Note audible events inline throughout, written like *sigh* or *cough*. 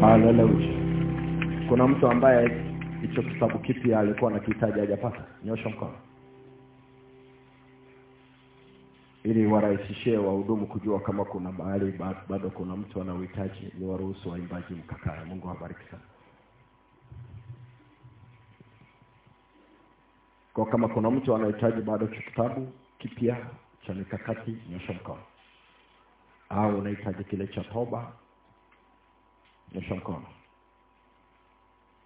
haleluya kuna mtu ambaye hicho kitabu kipya alikuwa anakihitaji hajapata? Nyosha mkono. Ili warahisishie wahudumu kujua kama kuna mahali bado kuna mtu ana uhitaji ni waruhusu waimbaji mkakaa mungu awabariki sana. Kwa kama kuna mtu anahitaji bado cha kitabu kipya cha mikakati nyosha mkono. Au unahitaji kile cha toba nyosha mkono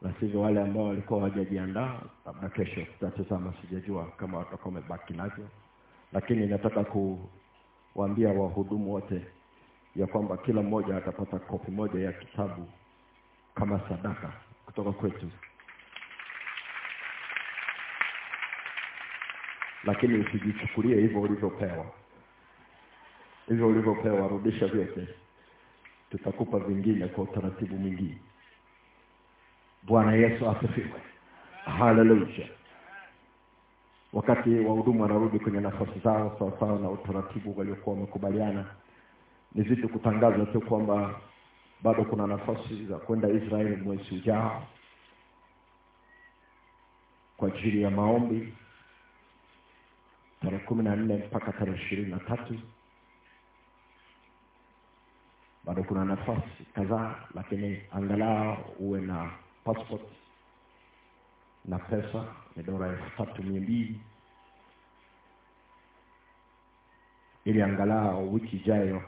na sivyo wale ambao walikuwa hawajajiandaa labda kesho tutatazama sijajua kama watakuwa wamebaki navyo. Lakini nataka kuwaambia wahudumu wote ya kwamba kila mmoja atapata kopi moja ya kitabu kama sadaka kutoka kwetu. Lakini usijichukulie hivyo ulivyopewa. Hivyo ulivyopewa rudisha vyote tutakupa vingine kwa utaratibu mwingine. Bwana yesu asifiwe. Haleluya. Wakati wahudumu wanarudi kwenye nafasi zao sawasawa na utaratibu waliokuwa wamekubaliana ni vitu kutangaza tu kwamba bado kuna nafasi za kwenda israeli mwezi ujao? Kwa ajili ya maombi tarehe kumi na nne mpaka tarehe ishirini na tatu bado kuna nafasi kadhaa lakini angalau uwe na passport na pesa ni dola elfu tatu mia mbili. Ili angalau wiki ijayo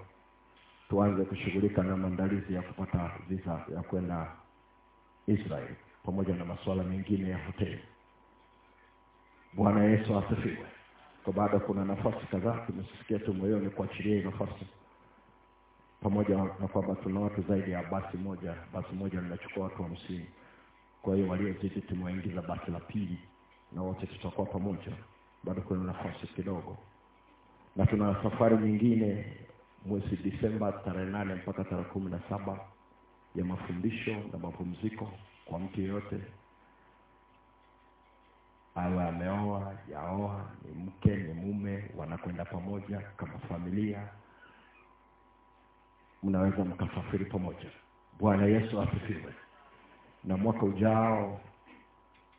tuanze kushughulika na maandalizi ya kupata visa ya kwenda israel pamoja na masuala mengine ya hoteli. Bwana yesu asifiwe. Kwa baada kuna nafasi kadhaa tumesikia tu moyoni kuachilia nafasi pamoja na kwamba tuna watu zaidi ya basi moja basi moja linachukua watu hamsini. Kwa hiyo waliozidi tumewaingiza basi la pili na wote tutakuwa pamoja bado kuna nafasi kidogo. Na tuna safari nyingine mwezi disemba tarehe nane mpaka tarehe kumi na saba ya mafundisho na mapumziko kwa mtu yeyote. Awe ameoa yaoa ni mke ni mume wanakwenda pamoja kama familia mnaweza mkasafiri pamoja. Bwana yesu asifiwe. Na mwaka ujao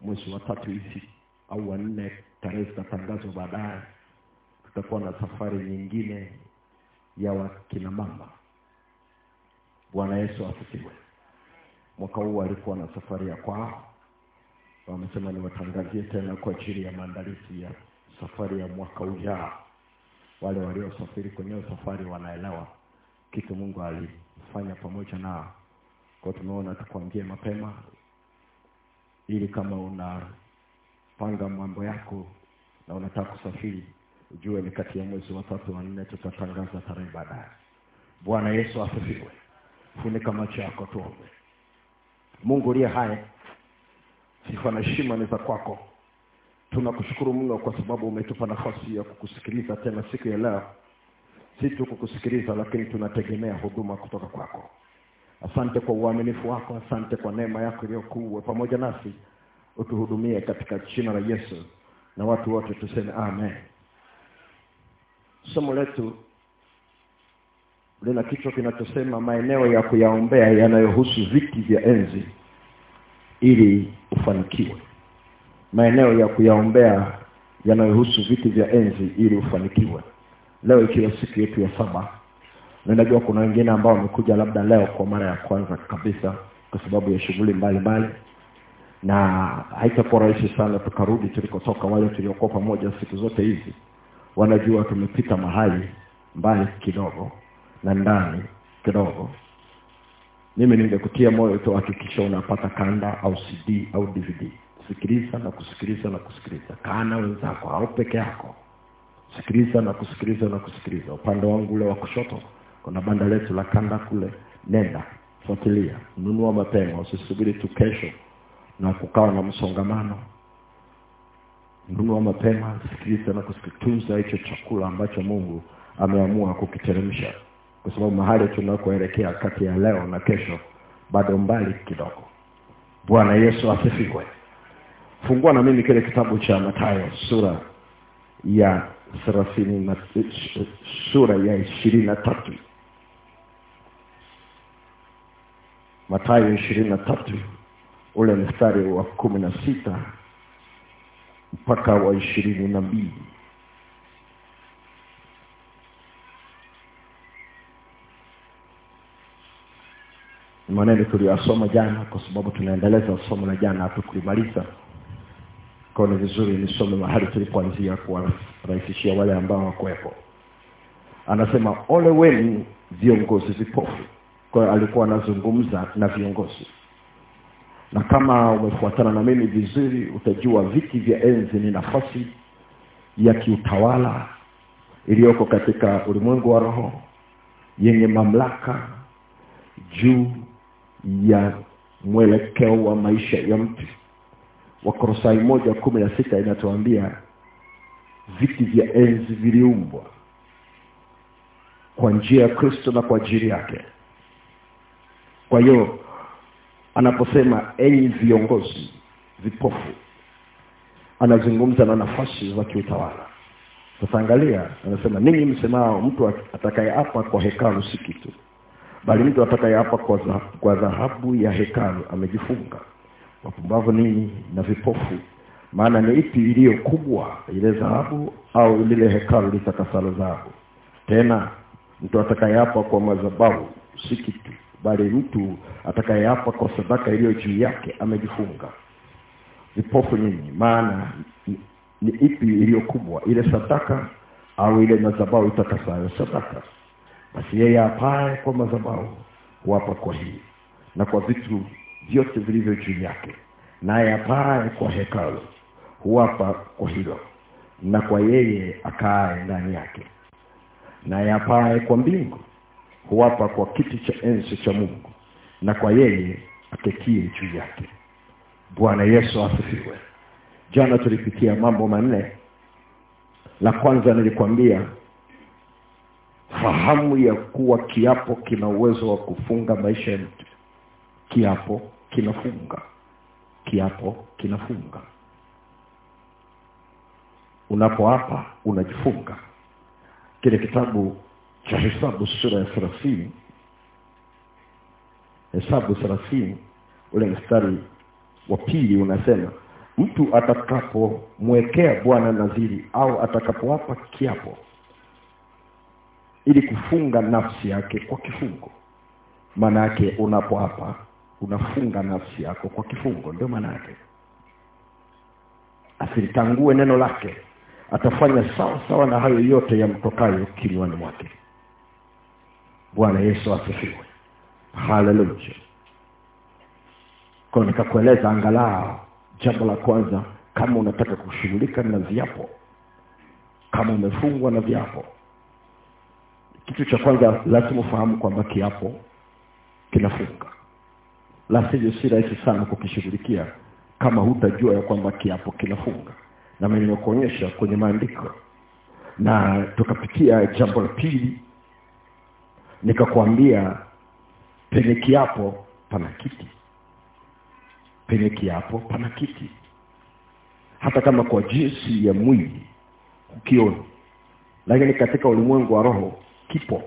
mwezi wa tatu hizi au wa nne tarehe zitatangazwa baadaye tutakuwa na safari nyingine ya wakina mama. Bwana yesu asifiwe. Mwaka huu walikuwa na safari ya kwao. Wamesema niwatangazie tena kwa ajili ya maandalizi ya safari ya mwaka ujao. Wale waliosafiri kwenye safari wanaelewa kitu mungu alifanya pamoja nao kwa tumeona tukwambie mapema ili kama unapanga mambo yako na unataka kusafiri ujue ni kati ya mwezi wa tatu wa nne tutatangaza tarehe baadaye. Bwana yesu asifiwe. Funika macho yako tuombe. Mungu uliye hai sifa na heshima ni za kwako. Tunakushukuru mno kwa sababu umetupa nafasi ya kukusikiliza tena siku ya leo si tu kukusikiliza lakini tunategemea huduma kutoka kwako. Asante kwa uaminifu wako asante kwa neema yako iliyokuwa pamoja nasi. Utuhudumie katika jina la yesu. Na watu wote tuseme amen. Somo letu lina kichwa kinachosema maeneo ya kuyaombea yanayohusu viti vya enzi ili ufanikiwe. Maeneo ya kuyaombea yanayohusu viti vya enzi ili ufanikiwe leo ikiwa siku yetu ya saba ninajua kuna wengine ambao wamekuja labda leo kwa mara ya kwanza kabisa kwa sababu ya shughuli mbalimbali na haitakuwa rahisi sana tukarudi tulikotoka wale tuliokuwa pamoja siku zote hizi. Wanajua tumepita mahali mbali kidogo na ndani kidogo. Mimi ningekutia moyo tu hakikisha unapata kanda au cd au dvd sikiliza na kusikiliza na kusikiliza. Kana wenzako au peke yako sikiliza na kusikiliza na kusikiliza. Upande wangu ule wa kushoto kuna banda letu la kanda kule. Nenda fuatilia nunua mapema usisubiri tu kesho na kukawa na msongamano. Nunua mapema sikiliza na kusikiliza. Hicho chakula ambacho mungu ameamua kukiteremsha. Kwa sababu mahali tunakoelekea kati ya leo na kesho bado mbali kidogo. Bwana yesu asifiwe. Fungua na mimi kile kitabu cha matayo sura ya thelathini na sura ya ishirini na tatu. Matayo ishirini na tatu ule mstari wa kumi na sita mpaka wa ishirini na mbili. Maneno tuliyasoma jana kwa sababu tunaendeleza somo la jana hatukulimaliza kwa ni vizuri nisome mahali tulipoanzia kuwarahisishia wale ambao wakuwepo anasema ole wenu viongozi vipofu. Kwa hiyo alikuwa anazungumza na viongozi. Na kama umefuatana na mimi vizuri utajua viti vya enzi ni nafasi ya kiutawala iliyoko katika ulimwengu wa roho yenye mamlaka juu ya mwelekeo wa maisha ya mtu wakorosai moja kumi na sita inatuambia viti vya enzi viliumbwa kwa njia ya kristo na kwa ajili yake. Kwa hiyo anaposema enyi viongozi vipofu anazungumza na nafasi za kiutawala. Sasa angalia anasema ninyi msemao mtu atakayeapa kwa hekalu si kitu bali mtu atakayeapa kwa, kwa dhahabu ya hekalu amejifunga wapumbavu ninyi na vipofu. Maana ni ipi iliyo kubwa ile dhahabu au lile hekalu litakasalo dhahabu tena mtu atakayeapa kwa madhabahu si kitu bali mtu atakayeapa kwa sadaka iliyo juu yake amejifunga. Vipofu nyinyi maana ni, ni ipi iliyo kubwa ile sadaka au ile madhabahu itakasayo sadaka? Basi yeye apae kwa madhabahu huapa kwa hii. Na kwa vitu vyote vilivyo juu yake. Naye apaye kwa hekalu huapa kwa hilo na kwa yeye akaaye ndani yake. Naye apaye kwa mbingu huapa kwa kiti cha enzi cha mungu na kwa yeye aketie juu yake. Bwana yesu asifiwe. Jana tulipitia mambo manne. La kwanza nilikwambia fahamu ya kuwa kiapo kina uwezo wa kufunga maisha ya mtu. Kiapo kinafunga. Kiapo kinafunga. Unapoapa unajifunga. Kile kitabu cha hesabu sura ya thelathini hesabu thelathini ule mstari wa pili unasema mtu atakapomwekea bwana naziri au atakapoapa kiapo ili kufunga nafsi yake kwa kifungo. Maana yake unapoapa unafunga nafsi yako kwa kifungo ndio maana yake. Asilitangue neno lake atafanya sawa sawa na hayo yote yamtokayo kinywani mwake. Bwana yesu asifiwe. Haleluya kwa nikakueleza angalau jambo la kwanza kama unataka kushughulika na viapo kama umefungwa na viapo kitu cha kwanza lazima ufahamu kwamba kiapo kinafunga la sivyo si rahisi sana kukishughulikia kama hutajua ya kwamba kiapo kinafunga. Na mimi nimekuonyesha kwenye maandiko. Na tukapitia jambo la pili nikakwambia penye kiapo pana kiti. Penye kiapo pana kiti. Hata kama kwa jinsi ya mwili ukioni lakini katika ulimwengu wa roho kipo.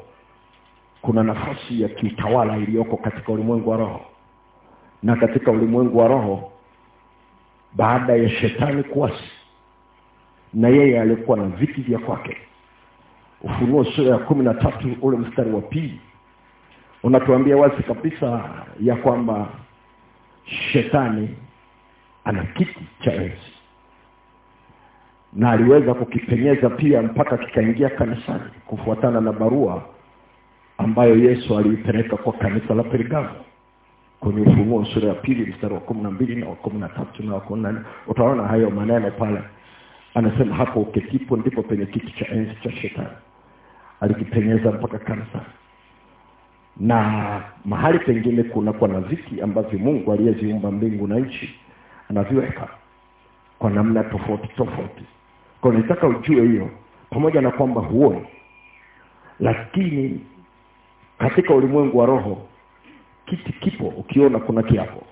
Kuna nafasi ya kiutawala iliyoko katika ulimwengu wa roho na katika ulimwengu wa roho baada ya shetani kuasi na yeye alikuwa na viti vya kwake. Ufunuo sura ya kumi na tatu ule mstari wa pili unatuambia wazi kabisa ya kwamba shetani ana kiti cha enzi na aliweza kukipenyeza pia mpaka kikaingia kanisani kufuatana na barua ambayo yesu aliipeleka kwa kanisa la pergamo kwenye ufunuo sura ya pili mstari wa kumi na mbili na wa kumi na tatu na wa kumi utaona hayo maneno pale. Anasema hapo uketipo ndipo penye kiti cha enzi cha shetani. Alikipenyeza mpaka kansa na mahali pengine kunakuwa na viti ambavyo mungu aliyeziumba mbingu na nchi anaviweka kwa namna tofauti tofauti. Kwa nitaka ujue hiyo pamoja na kwamba huoni lakini katika ulimwengu wa roho kiti kipo ukiona kuna kiapo.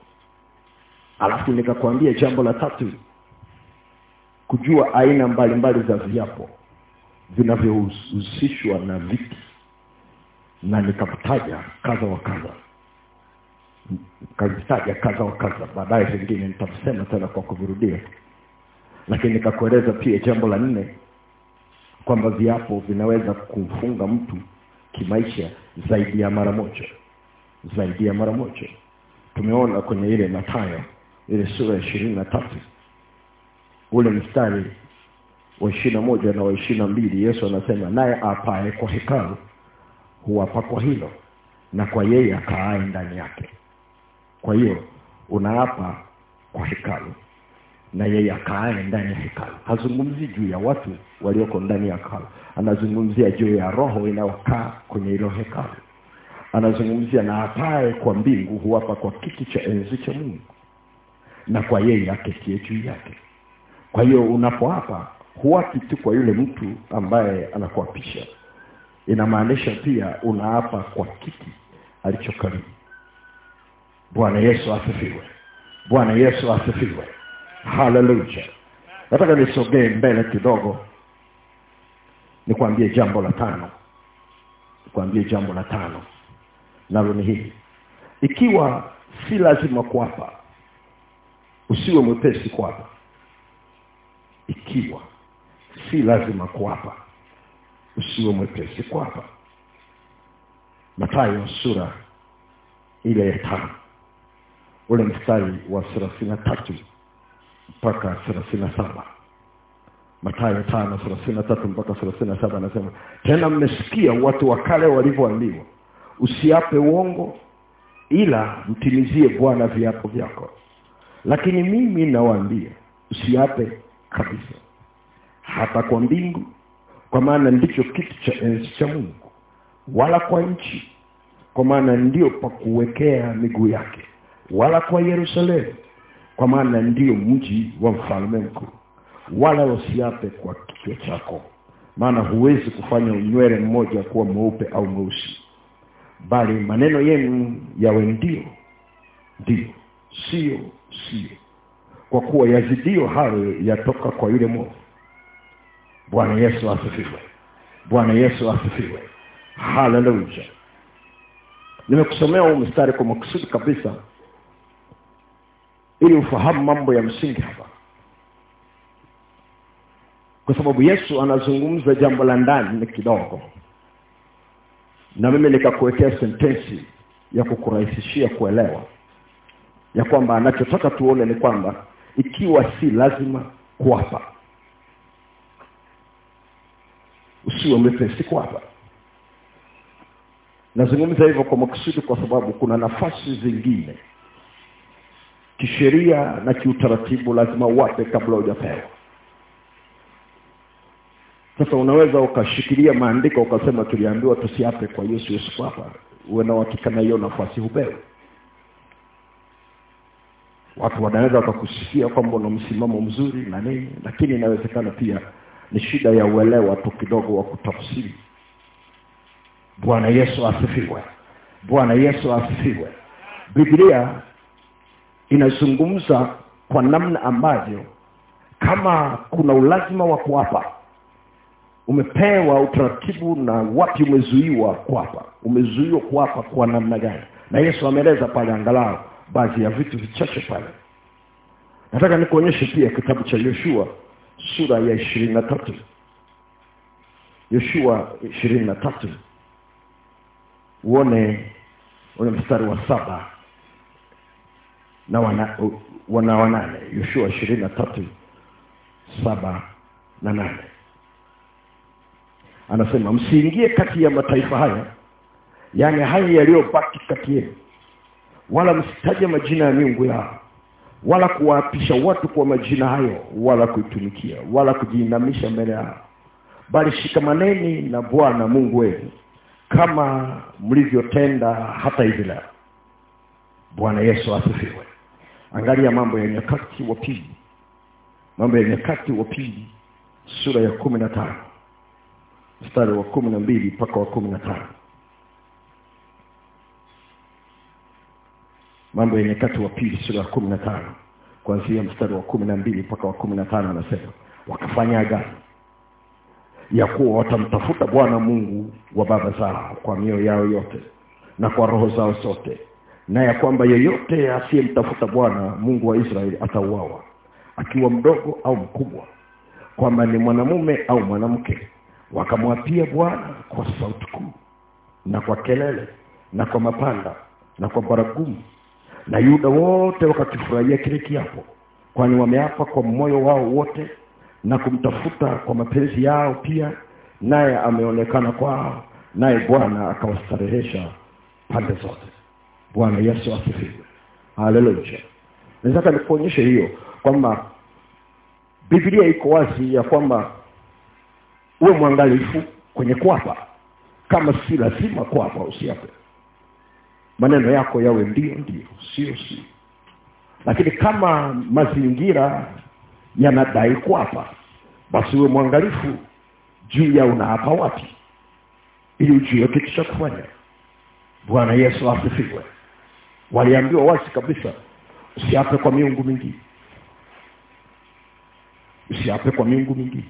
Alafu nikakwambia jambo la tatu kujua aina mbalimbali za viapo vinavyohusishwa na viti. Na nikakutaja kadha wa kadha. Kazitaja kadha wa kadha baadaye vingine nitavisema tena kwa kuvirudia. Lakini nikakueleza pia jambo la nne kwamba viapo vinaweza kumfunga mtu kimaisha zaidi ya mara moja zaidi ya mara moja. Tumeona kwenye ile matayo ile sura ya ishirini na tatu. Ule mstari wa ishirini na moja na wa ishirini mbili yesu anasema naye apae kwa hekalu huapa kwa hilo na kwa yeye akaae ndani yake. Kwa hiyo unaapa kwa hekalu na yeye akaae ndani ya hekalu. Hazungumzi juu ya watu walioko ndani ya hekalu. Anazungumzia juu ya roho inayokaa kwenye hilo hekalu anazungumzia na apae kwa mbingu huapa kwa kiti cha enzi cha mungu. Na kwa yeye aketie juu yake. Kwa hiyo unapoapa huapi tu kwa yule mtu ambaye anakuapisha. Inamaanisha pia unaapa kwa kiti alicho karibu. Bwana yesu asifiwe. Bwana yesu asifiwe. Haleluya nataka nisogee mbele kidogo. Nikwambie jambo la tano. Nikwambie jambo la tano nalo ni hili. Ikiwa si lazima kuapa usiwe mwepesi kuapa ikiwa si lazima kuapa usiwe mwepesi kuapa matayo sura ile ya tano ule mstari wa thelathini tatu mpaka thelathini saba. Matayo tano thelathini tatu mpaka thelathini na saba anasema tena mmesikia watu wa kale walivyoambiwa usiape uongo ila mtimizie bwana viapo vyako. Lakini mimi nawaambia usiape kabisa. Hata kwa mbingu kwa maana ndicho kitu cha enzi cha mungu wala kwa nchi kwa maana ndio pa kuwekea miguu yake wala kwa yerusalemu kwa maana ndio mji wa mfalme mkuu. Wala usiape kwa kichwa chako maana huwezi kufanya unywele mmoja kuwa mweupe au mweusi bali maneno yenu yawe ndio ndio sio sio. Kwa kuwa yazidio hayo yatoka kwa yule Mungu. Bwana yesu asifiwe. Bwana yesu asifiwe. Haleluya nimekusomea huu mstari kwa makusudi kabisa ili ufahamu mambo ya msingi hapa. Kwa sababu yesu anazungumza jambo la ndani ni kidogo na mimi nikakuwekea sentensi ya kukurahisishia kuelewa ya kwamba anachotaka tuone ni kwamba ikiwa si lazima kuapa usiwe mwepesi kuapa. Nazungumza hivyo kwa makusudi kwa sababu kuna nafasi zingine kisheria na kiutaratibu lazima uwape kabla hujapewa sasa unaweza ukashikilia maandiko ukasema tuliambiwa tusiape kwa yesu yesu kwapa uwe na uhakika na hiyo nafasi hupewe. Watu wanaweza wakakusifia kwamba una msimamo mzuri na nini lakini inawezekana pia ni shida ya uelewa tu kidogo wa kutafsiri. Bwana yesu asifiwe. Bwana yesu asifiwe. Biblia inazungumza kwa namna ambavyo kama kuna ulazima wa kuapa umepewa utaratibu na wapi umezuiwa kuapa. Umezuiwa kwapa kwa namna gani? Na yesu ameeleza pale angalau baadhi ya vitu vichache pale. Nataka nikuonyeshe pia kitabu cha yoshua sura ya ishirini na tatu. Yoshua ishirini na tatu. Uone ule mstari wa saba na wana, wana wanane yoshua ishirini na tatu saba na nane anasema msiingie kati ya mataifa haya yani haya yaliyobaki kati yenu wala msitaje majina ya miungu yao wala kuwaapisha watu kwa majina hayo wala kuitumikia wala kujiinamisha mbele yao. Bali shikamaneni na bwana mungu wenu kama mlivyotenda hata hivi leo. Bwana yesu asifiwe. Angalia mambo ya nyakati wa pili. Mambo ya nyakati wa pili sura ya kumi na tano mstari wa kumi na mbili mpaka wa kumi na tano. Mambo ya nyakati wa pili sura ya kumi na tano. Kuanzia mstari wa kumi na mbili mpaka wa kumi na tano anasema wakafanya agano ya kuwa watamtafuta bwana mungu wa baba zao kwa mioyo yao yote na kwa roho zao zote na ya kwamba yeyote asiyemtafuta bwana mungu wa israeli atauawa akiwa mdogo au mkubwa kwamba ni mwanamume au mwanamke wakamwapia bwana kwa sauti kuu na kwa kelele na kwa mapanda na kwa baragumu. Na yuda wote wakakifurahia kile kiapo kwani wameapa kwa moyo wao wote na kumtafuta kwa mapenzi yao pia naye ameonekana kwao naye bwana akawastarehesha pande zote. Bwana yesu asifiwe. Haleluya nataka nikuonyeshe hiyo kwamba biblia iko wazi ya kwamba uwe mwangalifu kwenye kuapa. Kama si lazima kwapa usiape. Maneno yako yawe ndio ndio. Sio sio. Lakini kama mazingira yanadai kuapa basi uwe mwangalifu juu ya unaapa wapi ili ujue kitu cha kufanya. Bwana yesu asifiwe. Waliambiwa wazi kabisa usiape kwa miungu mingine usiape kwa miungu mingine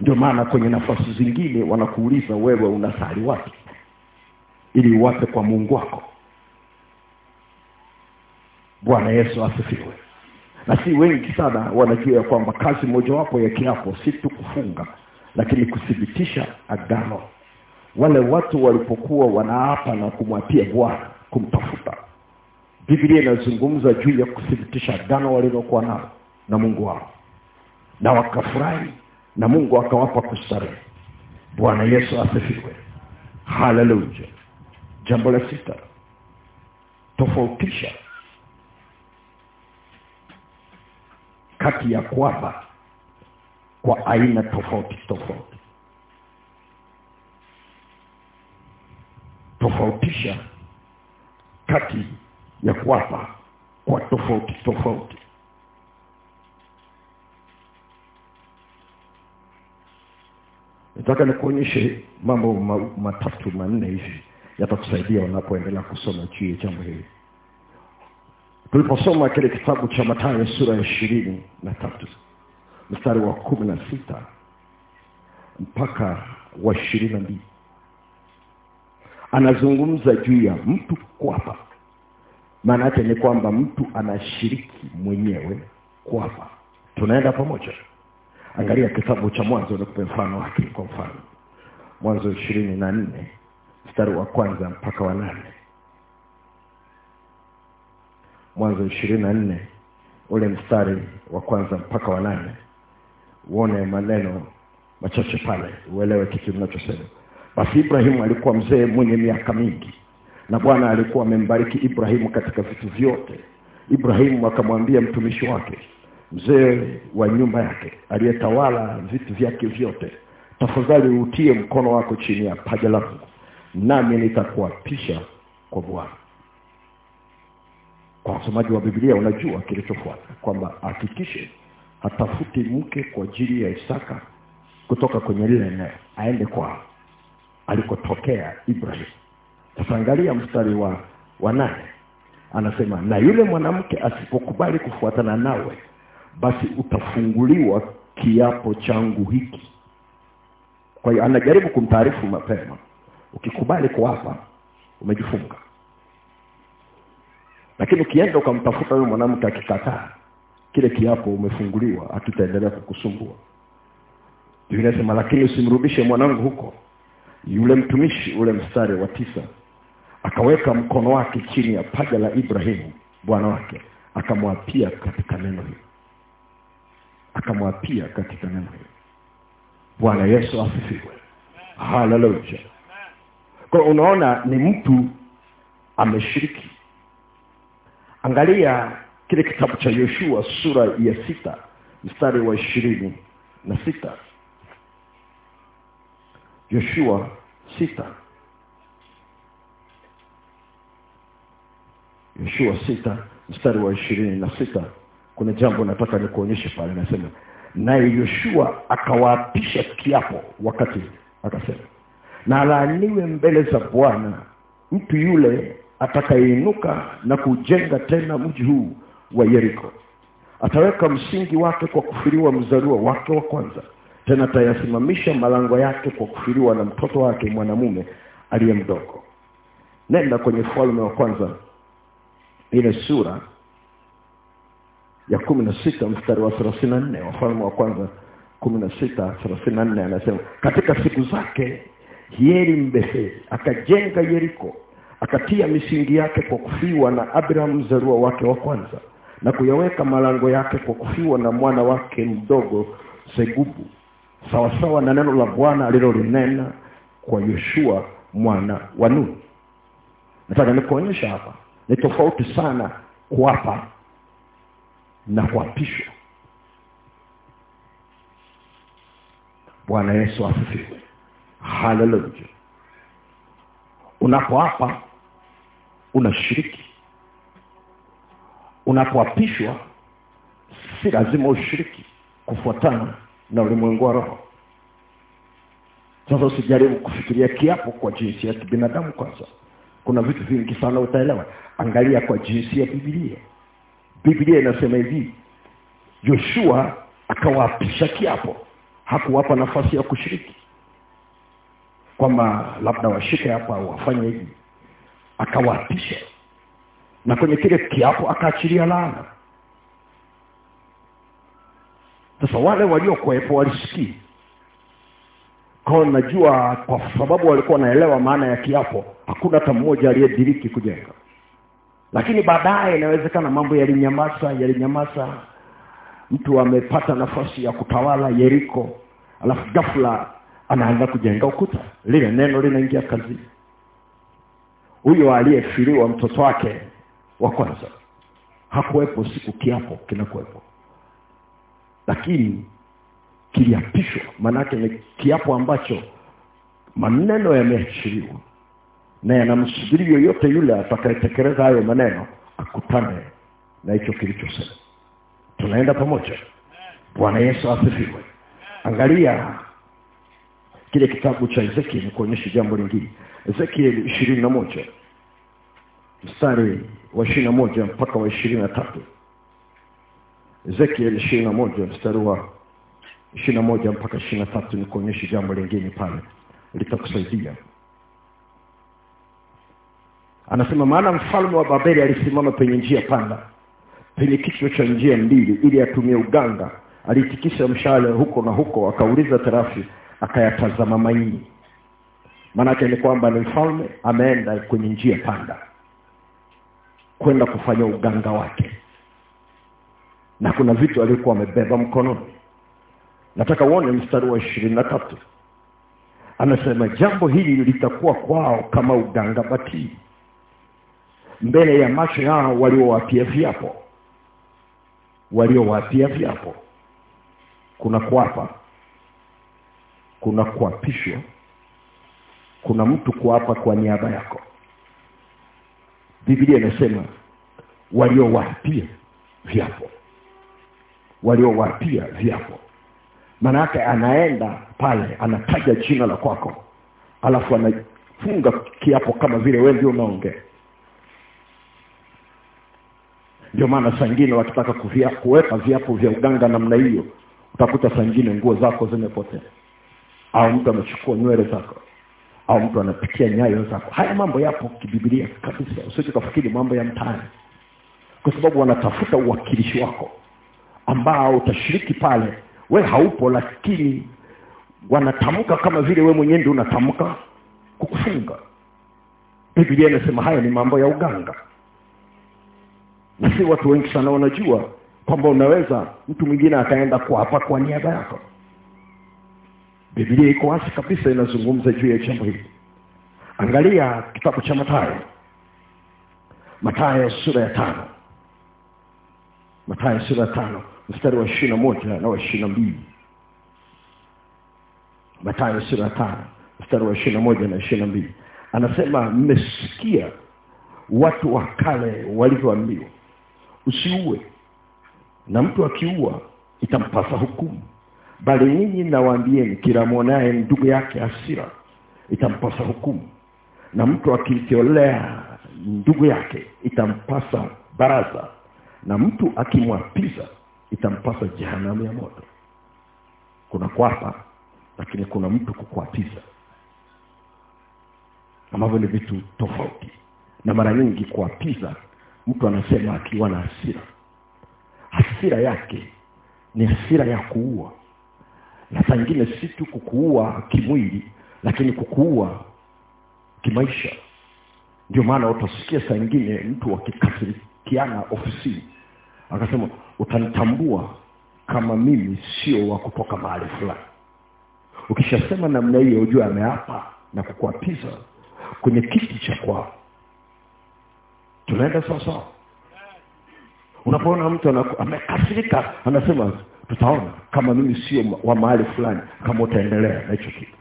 ndio maana kwenye nafasi zingine wanakuuliza wewe unasali wapi? Ili uwape kwa mungu wako. Bwana yesu asifiwe. Na si wengi sana wanajua ya kwamba kazi mojawapo ya kiapo si tu kufunga lakini kuthibitisha agano. Wale watu walipokuwa wanaapa na kumwapia bwana kumtafuta. Biblia inazungumza juu ya kuthibitisha agano walilokuwa nalo na mungu wao. Na wakafurahi na mungu akawapa kustarehe bwana yesu asifiwe. Haleluya jambo la sita. Tofautisha kati ya kwapa kwa aina tofauti tofauti. Tofautisha kati ya kwapa kwa tofauti tofauti nataka nikuonyeshe mambo ma, matatu manne hivi yatakusaidia unapoendelea kusoma juu ya jambo hili. Tuliposoma kile kitabu cha matayo sura ya ishirini na tatu mstari wa kumi na sita mpaka wa ishirini na mbili anazungumza juu ya mtu kwapa maana yake ni kwamba mtu anashiriki mwenyewe kwapa tunaenda pamoja angalia kitabu cha mwanzo nikupe mfano wake kwa mfano. Mwanzo ishirini na nne mstari wa kwanza mpaka wa nane. Mwanzo ishirini na nne ule mstari wa kwanza mpaka wa nane. Uone maneno machache pale uelewe kitu inachosema basi ibrahimu alikuwa mzee mwenye miaka mingi na bwana alikuwa amembariki ibrahimu katika vitu vyote. Ibrahimu akamwambia mtumishi wake mzee wa nyumba yake aliyetawala vitu vyake vyote. Tafadhali utie mkono wako chini ya paja langu nami nitakuapisha kwa bwana. Kwa wasomaji wa biblia unajua kilichofuata kwamba hakikishe hatafuti mke kwa ajili ya isaka kutoka kwenye lile eneo aende kwa alikotokea ibrahim sasa angalia mstari wa wa nane. Anasema na yule mwanamke asipokubali kufuatana nawe basi utafunguliwa kiapo changu hiki. Kwa hiyo anajaribu kumtaarifu mapema. Ukikubali kuapa umejifunga. Lakini ukienda ukamtafuta huyo mwanamke akikataa kile kiapo umefunguliwa akitaendelea kukusumbua. Inasema lakini usimrudishe mwanangu huko. Yule mtumishi ule mstari wa tisa akaweka mkono wake chini ya paja la ibrahimu bwana wake akamwapia katika neno hilo akamwapia katika neno bwana yesu asifiwe. Haleluya kwa unaona ni mtu ameshiriki. Angalia kile kitabu cha yoshua sura ya sita mstari wa ishirini na sita. Yoshua sita. Yoshua sita mstari wa ishirini na sita kuna jambo nataka nikuonyeshe pale nasema naye yoshua akawaapisha kiapo wakati akasema na alaaniwe mbele za bwana mtu yule atakayeinuka na kujenga tena mji huu wa yeriko. Ataweka msingi wake kwa kufiriwa mzaliwa wake wa kwanza tena atayasimamisha malango yake kwa kufiriwa na mtoto wake mwanamume aliye mdogo. Nenda kwenye falme wa kwanza ile sura ya kumi na sita mstari wa thelathini na nne. Wafalme wa kwanza kumi na sita thelathini na nne anasema katika siku zake hieri mbeheri akajenga yeriko akatia misingi yake kwa kufiwa na abraham mzarua wake wa kwanza na kuyaweka malango yake kwa kufiwa na mwana wake mdogo segubu sawasawa na neno la bwana alilolinena kwa yoshua mwana wa nuni. Nataka nikuonyesha hapa ni tofauti sana kuapa na kuapishwa. Bwana yesu asifiwe. Haleluya unapoapa unashiriki. Unapoapishwa si lazima ushiriki kufuatana na ulimwengu wa roho. Sasa usijaribu kufikiria kiapo kwa jinsi ya kibinadamu kwanza. Kuna vitu vingi sana utaelewa. Angalia kwa jinsi ya bibilia biblia inasema hivi joshua akawaapisha kiapo. Hakuwapa nafasi ya kushiriki. Kwamba labda washike hapa wafanye hivi. Akawaapisha na kwenye kile kiapo akaachilia laana. Sasa wale waliokuwepo walisikii. Kwao najua kwa sababu walikuwa wanaelewa maana ya kiapo hakuna hata mmoja aliyediriki kujenga lakini baadaye inawezekana mambo yalinyamasa yalinyamasa mtu amepata nafasi ya kutawala yeriko alafu ghafla anaanza kujenga ukuta. Lile neno linaingia kazi huyo aliyefiriwa mtoto wake wa kwanza. Hakuwepo siku kiapo kinakuwepo. Lakini kiliapishwa maanaake ni kiapo ambacho maneno yameachiliwa na yanamsubiri yoyote yule atakayetekeleza hayo maneno akutane na hicho kilichosema. Tunaenda pamoja. Bwana yesu asifiwe. Angalia kile kitabu cha ezekiel kuonyesha jambo lingine. Ezekiel ishirini na moja mstari wa ishirini na moja mpaka wa ishirini na tatu. Ezekiel ishirini na moja mstari wa ishirini na moja mpaka ishirini na tatu ni kuonyesha jambo lingine pale. Litakusaidia anasema maana mfalme wa babeli alisimama penye njia panda penye kichwa cha njia mbili ili atumie uganga. Alitikisha mshale huko na huko akauliza tarafi akayatazama maini. Maanake ni kwamba ni mfalme ameenda kwenye njia panda kwenda kufanya uganga wake. Na kuna vitu alikuwa amebeba mkononi. Nataka uone mstari wa ishirini na tatu. Anasema jambo hili litakuwa kwao kama uganga batili mbele ya macho yao waliowapia viapo. Waliowapia viapo. Kuna kuapa. Kuna kuapishwa. Kuna mtu kuapa kwa niaba yako. Biblia inasema waliowapia viapo. Waliowapia viapo. Maana yake anaenda pale anataja jina la kwako. Alafu anafunga kiapo kama vile wewe ndio unaongea ndio maana sangine wakitaka kuvia, kuweka viapo vya uganga namna hiyo utakuta sangine nguo zako zimepotea. Au mtu amechukua nywele zako au mtu anapitia nyayo zako. Haya mambo yapo kibiblia kabisa. Usije ukafikiri mambo ya mtaani. Kwa sababu wanatafuta uwakilishi wako ambao utashiriki pale. We haupo lakini wanatamka kama vile we mwenyewe ndio unatamka kukufunga. Biblia inasema haya ni mambo ya uganga na si watu wengi sana wanajua kwamba unaweza mtu mwingine akaenda kuapa kwa niaba yako. Biblia iko wazi kabisa inazungumza juu ya jambo hili. Angalia kitabu cha matayo matayo sura ya tano. Matayo sura ya tano mstari wa ishirina moja na wa ishirina mbili. Matayo sura ya tano mstari wa ishirina moja na ishirina mbili. Anasema mmesikia watu wa kale walivyoambiwa usiue. Na mtu akiua itampasa hukumu. Bali nyinyi nawaambieni kila mwanaye ndugu yake asira itampasa hukumu. Na mtu akimtolea ndugu yake itampasa baraza. Na mtu akimwapiza itampasa jehanamu ya moto. Kuna kwapa lakini kuna mtu kukuapiza. Ambavyo ni vitu tofauti. Na mara nyingi kuapiza mtu anasema akiwa na hasira. Hasira yake ni hasira ya kuua. Na saa ingine si tu kukuua kimwili lakini kukuua kimaisha. Ndio maana utasikia saa ingine mtu akikasirikiana ofisini akasema utanitambua kama mimi sio wa kutoka mahali fulani. Ukishasema namna hiyo ujue ameapa na kukuapiza kwenye kiti cha kwao tunaenda sawasawa unapoona mtu amekasirika anasema tutaona kama mimi sio wa mahali fulani kama utaendelea na hicho kitu.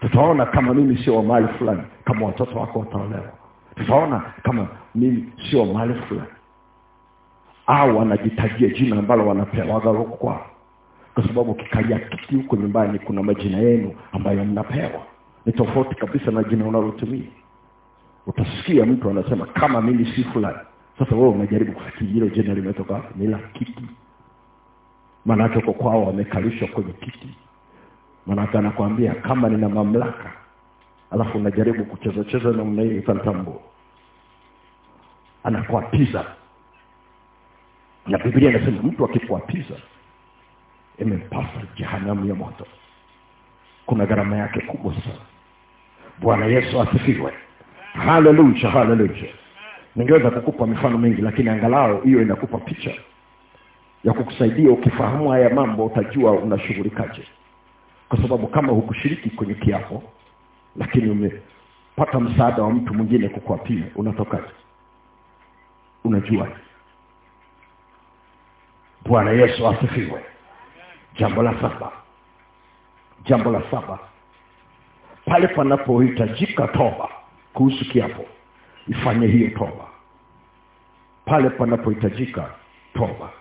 Tutaona kama mimi sio wa mahali fulani kama watoto wako wataolewa. Tutaona kama mimi sio wa mahali fulani. Au wanajitajia jina ambalo wanapewaga huko kwao. Kwa sababu ukikalia kiti huko nyumbani kuna majina yenu ambayo mnapewa. Ni tofauti kabisa na jina unalotumia utasikia mtu anasema kama mimi si fulani. Sasa wewe unajaribu kufikiri hilo jina limetoka ni la kiti. Maanake uko kwao wamekalishwa kwenye kiti. Maanake anakwambia kama nina mamlaka alafu unajaribu kucheza cheza namna hii utanitambua anakuapiza. Na biblia inasema mtu akikuapiza imempasa jehanamu ya moto. Kuna gharama yake kubwa sana. Bwana yesu asifiwe haleluya haleluya ningeweza kukupa mifano mingi lakini angalau hiyo inakupa picha ya kukusaidia ukifahamu haya mambo utajua unashughulikaje. Kwa sababu kama hukushiriki kwenye kiapo lakini umepata msaada wa mtu mwingine kukuapia unatokaje? Unajua bwana yesu asifiwe. Jambo la saba. Jambo la saba. Pale panapohitajika toba kuhusu kiapo ifanye hiyo toba. Pale panapohitajika toba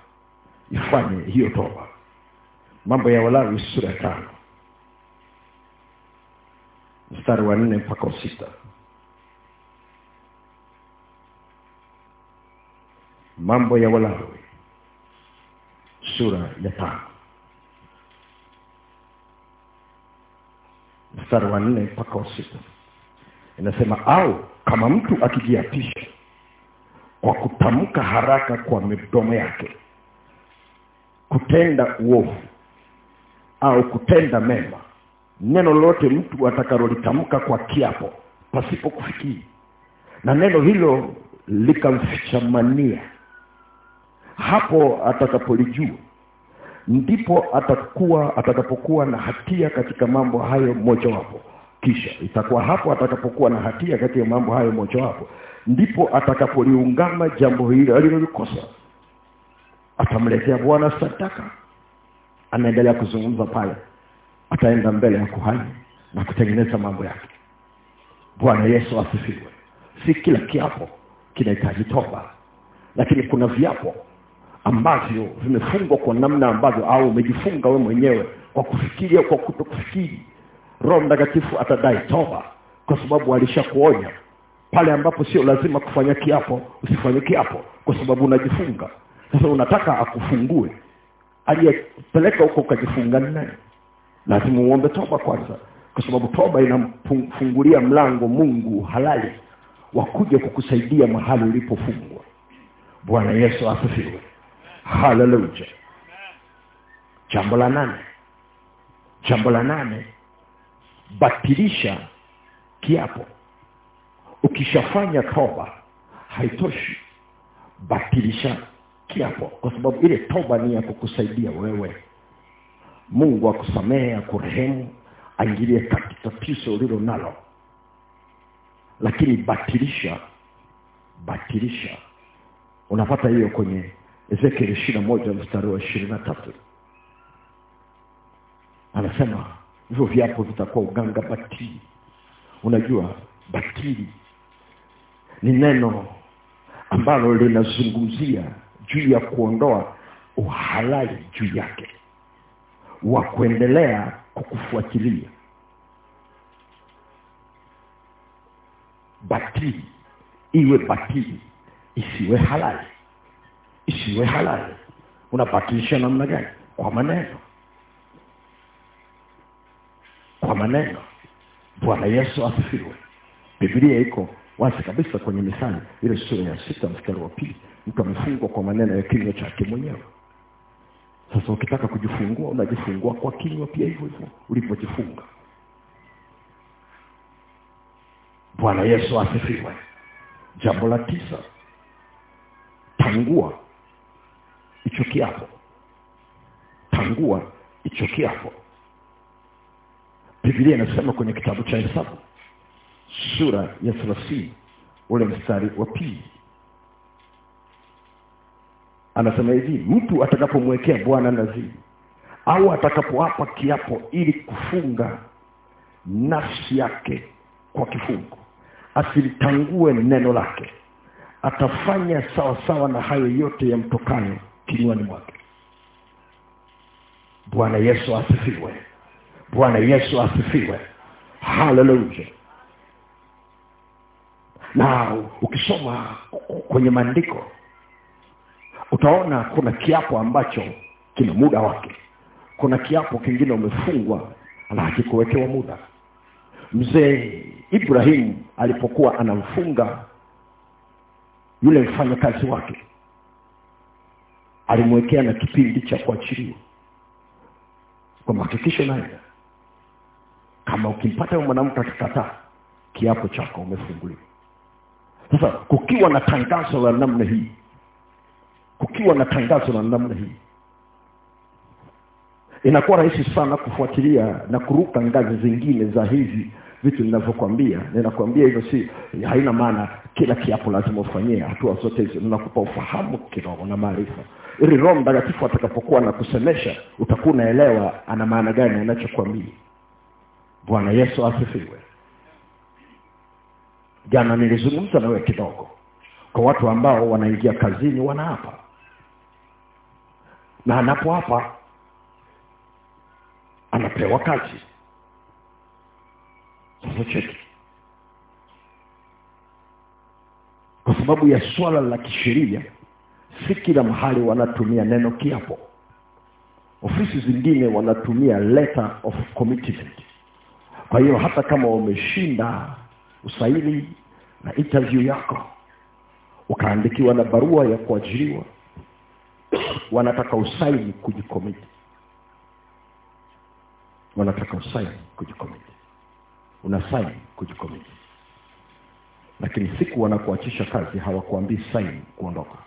ifanye hiyo toba. Mambo ya walawi sura ya tano. Mstari wa nne mpaka wa sita. Mambo ya walawi sura ya tano. Mstari wa nne mpaka wa sita inasema au kama mtu akijiapisha kwa kutamka haraka kwa midomo yake kutenda uovu au kutenda mema neno lolote mtu atakalolitamka kwa kiapo pasipo kufikiri. Na neno hilo likamfichamania hapo atakapolijua ndipo atakuwa atakapokuwa na hatia katika mambo hayo mojawapo kisha itakuwa hapo atakapokuwa na hatia kati ya mambo hayo mojawapo ndipo atakapoliungama jambo hilo alilolikosa. Atamletea bwana sadaka. Anaendelea kuzungumza pale. Ataenda mbele ya kuhani na kutengeneza mambo yake. Bwana yesu asifiwe. Si kila kiapo kinahitaji toba lakini kuna viapo ambavyo vimefungwa kwa namna ambavyo au umejifunga we mwenyewe kwa kufikiria kwa kutokufikiri roho mtakatifu atadai toba kwa sababu alishakuonya. Pale ambapo sio lazima kufanya kiapo usifanye kiapo kwa sababu unajifunga. Sasa unataka akufungue. Aliyepeleka huko ukajifunga nani? Lazima uombe toba kwanza kwa sababu toba inamfungulia mlango mungu halali wa kuja kukusaidia mahali ulipofungwa. Bwana yesu asifiwe. Haleluya jambo la nane. Jambo la nane batilisha kiapo. Ukishafanya toba haitoshi. Batilisha kiapo kwa sababu ile toba ni ya kukusaidia wewe. Mungu akusamehe akurehemu aingilie tatizo ulilo nalo. Lakini batilisha batilisha. Unapata hiyo kwenye ezekiel ishiri na moja mstari wa ishirini na tatu. Anasema hivyo viapo vitakuwa uganga batili. Unajua batili ni neno ambalo linazungumzia juu ya kuondoa uhalali juu yake wa kuendelea kukufuatilia. Batili iwe batili isiwe halali. Isiwe halali. Unabatilisha namna gani? Kwa maneno kwa maneno. Bwana yesu asifiwe. Bibilia iko wazi kabisa kwenye misali ile sura ya sita mstari wa pili. Mtu amefungwa kwa maneno ya kinywa chake mwenyewe. Sasa ukitaka kujifungua unajifungua kwa kinywa pia hivyo hivyo ulivyojifunga. Bwana yesu asifiwe. Jambo la tisa tangua ichokiapo tangua hicho kiapo biblia inasema kwenye kitabu cha hesabu sura ya thelathini ule mstari wa pili. Anasema hivi mtu atakapomwekea bwana naziri au atakapoapa kiapo ili kufunga nafsi yake kwa kifungo asilitangue neno lake atafanya sawa sawa na hayo yote yamtokayo kinywani mwake. Bwana yesu asifiwe bwana yesu asifiwe. Haleluya na ukisoma kwenye maandiko utaona kuna kiapo ambacho kina muda wake. Kuna kiapo kingine umefungwa na hakikuwekewa muda. Mzee ibrahimu alipokuwa anamfunga yule mfanyakazi wake alimwekea na kipindi cha kuachiliwa kwa mahakikisho naye kama ukimpata mwanamke akikataa kiapo chako umefunguliwa. Sasa kukiwa na tangazo la namna hii kukiwa na tangazo la namna hii inakuwa rahisi sana kufuatilia na kuruka ngazi zingine za hivi vitu ninavyokwambia ninakwambia hivyo si haina maana. Kila kiapo lazima ufanyie hatua zote hizo. Ninakupa ufahamu kidogo na maarifa. Ili roho mtakatifu atakapokuwa na kusemesha utakuwa unaelewa ana maana gani anachokwambia bwana yesu asifiwe. Jana nilizungumza nawe kidogo. Kwa watu ambao wanaingia kazini wanaapa. Na anapoapa anapewa kazi. Sasa kwa sababu ya swala la kisheria si kila mahali wanatumia neno kiapo. Ofisi zingine wanatumia letter of commitment kwa hiyo hata kama umeshinda usaili na interview yako ukaandikiwa na barua ya kuajiriwa wanataka usaini kujikomiti. Wanataka usaini kujikomiti. Unasaini kujikomiti. Lakini siku wanakuachisha kazi hawakuambii saini kuondoka.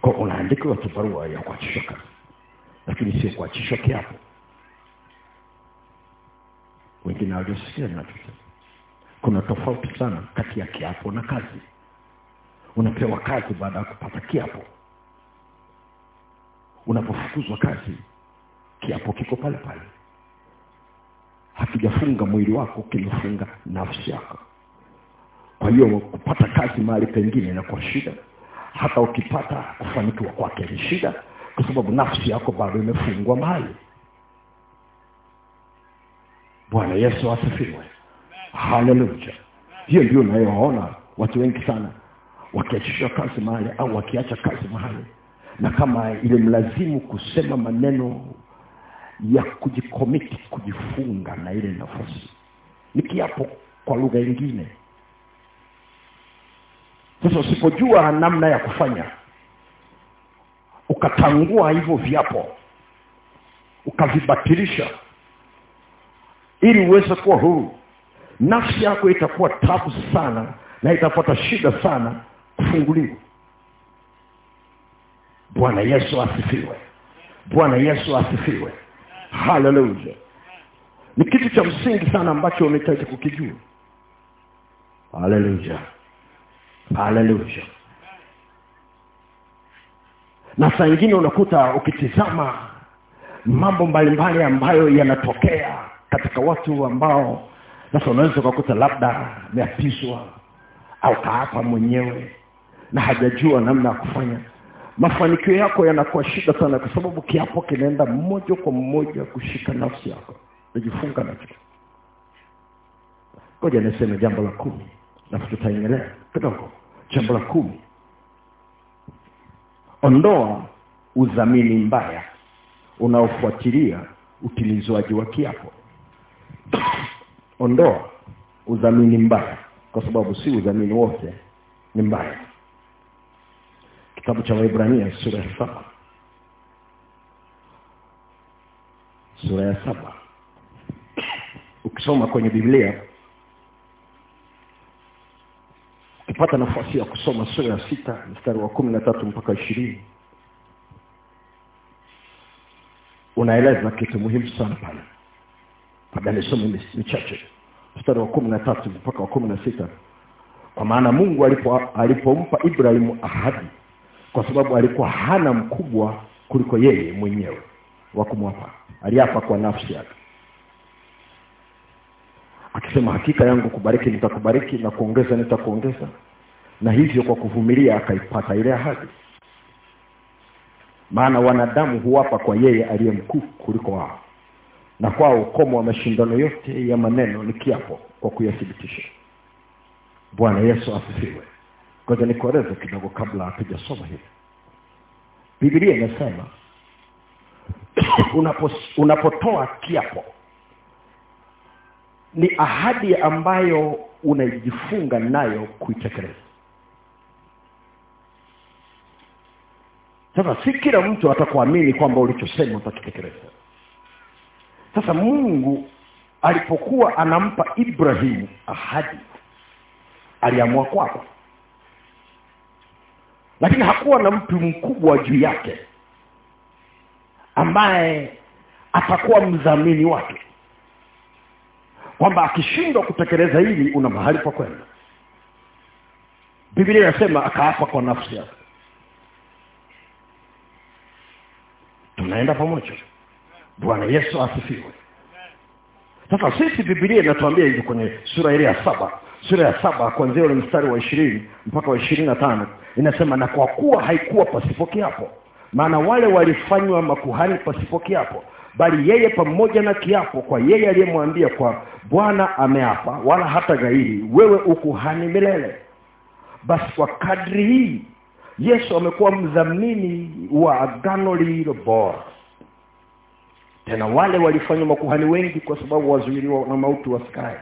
Kwa unaandikiwa tu barua ya kuachisha kazi lakini sio kuachishwa kiapo. Wengine hawajasikia ninachosema. Kuna tofauti sana kati ya kiapo na kazi. Unapewa kazi baada ya kupata kiapo. Unapofukuzwa kazi kiapo kiko pale pale. Hakijafunga mwili wako kimefunga nafsi yako. Kwa hiyo kupata kazi mahali pengine inakuwa shida. Hata ukipata kufanikiwa kwake ni shida kwa sababu nafsi yako bado imefungwa mahali. Bwana yesu asifiwe. Haleluya. Hiyo ndio unayoona watu wengi sana wakiachishwa kazi mahali au wakiacha kazi mahali. Na kama ilimlazimu kusema maneno ya kujikomiti kujifunga na ile nafasi. Ni kiapo kwa lugha ingine. Sasa usipojua namna ya kufanya ukatangua hivyo viapo ukavibatilisha ili uweze kuwa huru. Nafsi yako itakuwa tabu sana na itapata shida sana kufunguliwa. Bwana yesu asifiwe. Bwana yesu asifiwe. Haleluya ni kitu cha msingi sana ambacho unahitaji kukijua. Haleluya haleluya na saa ingine unakuta ukitizama mambo mbalimbali ambayo yanatokea katika watu ambao sasa unaweza ukakuta labda ameapishwa au kaapa mwenyewe na hajajua namna ya kufanya. Mafanikio yako yanakuwa shida sana kwa sababu kiapo kinaenda mmoja kwa mmoja kushika nafsi yako. Najifunga nacho. Ngoja niseme jambo la kumi lafu tutaengelea kidogo. Jambo la kumi ondoa udhamini mbaya unaofuatilia utilizwaji wa kiapo. Ondoa udhamini mbaya kwa sababu si udhamini wote ni mbaya. Kitabu cha waibrania sura ya saba. Sura ya saba. Ukisoma kwenye biblia ukipata nafasi ya kusoma sura ya sita mstari wa kumi na tatu mpaka ishirini. Unaeleza kitu muhimu sana pale. Labda nisome michache mstari wa kumi na tatu mpaka wa kumi na sita. Kwa maana mungu alipo alipompa ibrahimu ahadi kwa sababu alikuwa hana mkubwa kuliko yeye mwenyewe wa kumwapa. Aliapa kwa nafsi yake akisema hakika yangu kubariki nitakubariki na kuongeza nitakuongeza. Na hivyo kwa kuvumilia akaipata ile ahadi. Maana wanadamu huwapa kwa yeye aliye mkuu kuliko wao. Na kwao ukomo wa mashindano yote ya maneno ni kiapo kwa kuyathibitisha. Bwana yesu asifiwe. Ngoja nikueleze kidogo kabla hatujasoma hili bibilia inasema *coughs* unapo, unapotoa kiapo ni ahadi ambayo unajifunga nayo kuitekeleza. Sasa si kila mtu atakuamini kwamba ulichosema utakitekeleza sasa mungu alipokuwa anampa ibrahimu ahadi aliamua kwako. Lakini hakuwa na mtu mkubwa juu yake ambaye atakuwa mdhamini wake kwamba akishindwa kutekeleza hili una mahali pa kwenda. Biblia inasema akaapa kwa nafsi yake. Tunaenda pamoja. Bwana yesu asifiwe. Sasa sisi bibilia inatuambia hivi kwenye sura ile ya saba. Sura ya saba kuanzia ule mstari wa ishirini mpaka wa ishirini na tano inasema na kwa kuwa haikuwa pasipo kiapo maana wale walifanywa makuhani pasipo kiapo bali yeye pamoja na kiapo kwa yeye aliyemwambia kwa bwana ameapa wala hata gairi wewe ukuhani milele. Basi kwa kadri hii yesu amekuwa mdhamini wa agano lililo bora. Tena wale walifanywa makuhani wengi kwa sababu wazuiliwa na mauti wasikae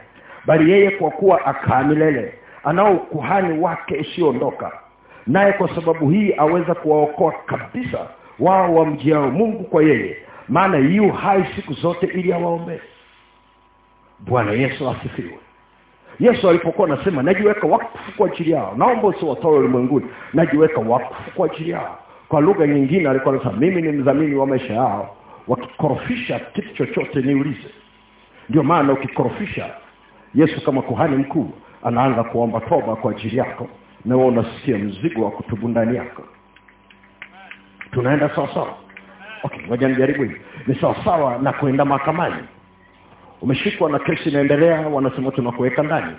bali yeye kwa kuwa akaa milele anao ukuhani wake usioondoka naye kwa sababu hii aweza kuwaokoa kabisa wao wamjiao mungu kwa yeye maana yu hai siku zote ili awaombee. Bwana yesu asifiwe. Yesu alipokuwa anasema najiweka wakfu kwa ajili yao. Naomba usiwatoe ulimwenguni. Najiweka wakfu kwa ajili yao. Kwa lugha nyingine alikuwa anasema mimi ni mdhamini wa maisha yao. Wakikorofisha kitu chochote niulize. Ndio maana ukikorofisha yesu kama kuhani mkuu anaanza kuomba toba kwa ajili yako. Na wewe unasikia mzigo wa kutubu ndani yako. Tunaenda sawasawa okay ngoja nijaribu hivi. Ni sawasawa na kuenda mahakamani. Umeshikwa na kesi inaendelea wanasema tunakuweka ndani.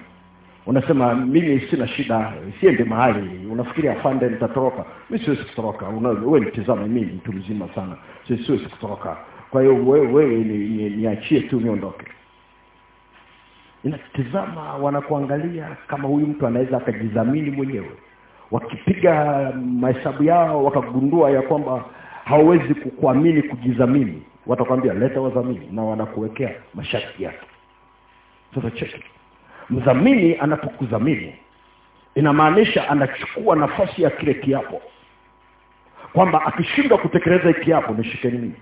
Unasema mimi sina shida siende mahali. Unafikiria afande nitatoroka? Mi siwezi kutoroka. We nitizame mimi mtu mzima sana. Si siwezi kutoroka. Kwa hiyo wewe wewe niachie ni, ni tu niondoke. Inatizama wanakuangalia kama huyu mtu anaweza akajidhamini mwenyewe. Wakipiga mahesabu yao wakagundua ya kwamba hawezi kukuamini kujidhamini watakwambia leta wadhamini na wanakuwekea masharti yake. Sasa cheki. Mdhamini anapokudhamini inamaanisha anachukua nafasi ya kile kiapo. Kwamba akishindwa kutekeleza kiapo nishikeni mimi.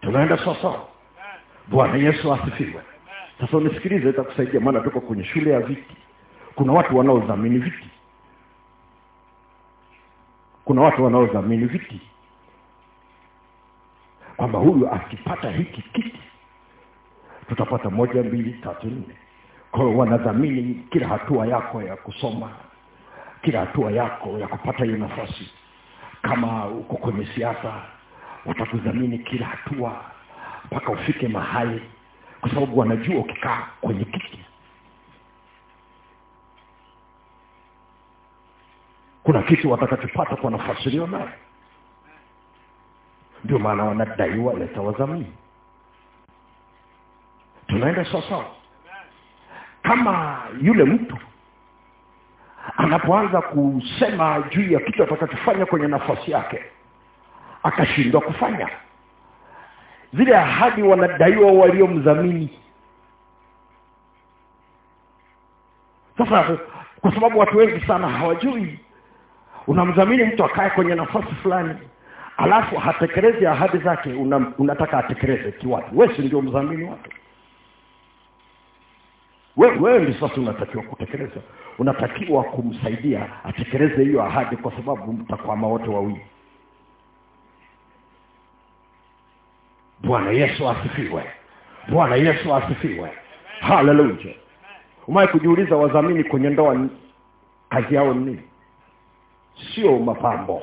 Tunaenda sawasawa bwana yesu asifiwe. Sasa unisikilize itakusaidia maana tuko kwenye shule ya viti. Kuna watu wanaodhamini viti kuna watu wanaodhamini viti. Kwamba huyu akipata hiki kiti tutapata moja mbili tatu nne. Kwao wanadhamini kila hatua yako ya kusoma kila hatua yako ya kupata hiyo nafasi. Kama uko kwenye siasa watakudhamini kila hatua mpaka ufike mahali kwa sababu wanajua ukikaa kwenye kiti kuna kitu watakachopata kwa nafasi iliyo nayo. Ndio maana wanadaiwa leta wazamini tunaenda sawasawa kama yule mtu anapoanza kusema juu ya kitu atakachofanya kwenye nafasi yake akashindwa kufanya. Zile ahadi wanadaiwa waliomdhamini. Sasa kwa sababu watu wengi sana hawajui unamdhamini mtu akae kwenye nafasi fulani alafu hatekelezi ahadi zake una, unataka atekeleze kiwapi? Wewe si ndio mdhamini wake? Wewe wewe sasa unatakiwa kutekeleza. Unatakiwa kumsaidia atekeleze hiyo ahadi kwa sababu mtakwama wote wawili. Bwana yesu asifiwe. Bwana yesu asifiwe. Haleluya umaye kujiuliza wadhamini kwenye ndoa kazi yao ni nini sio mapambo.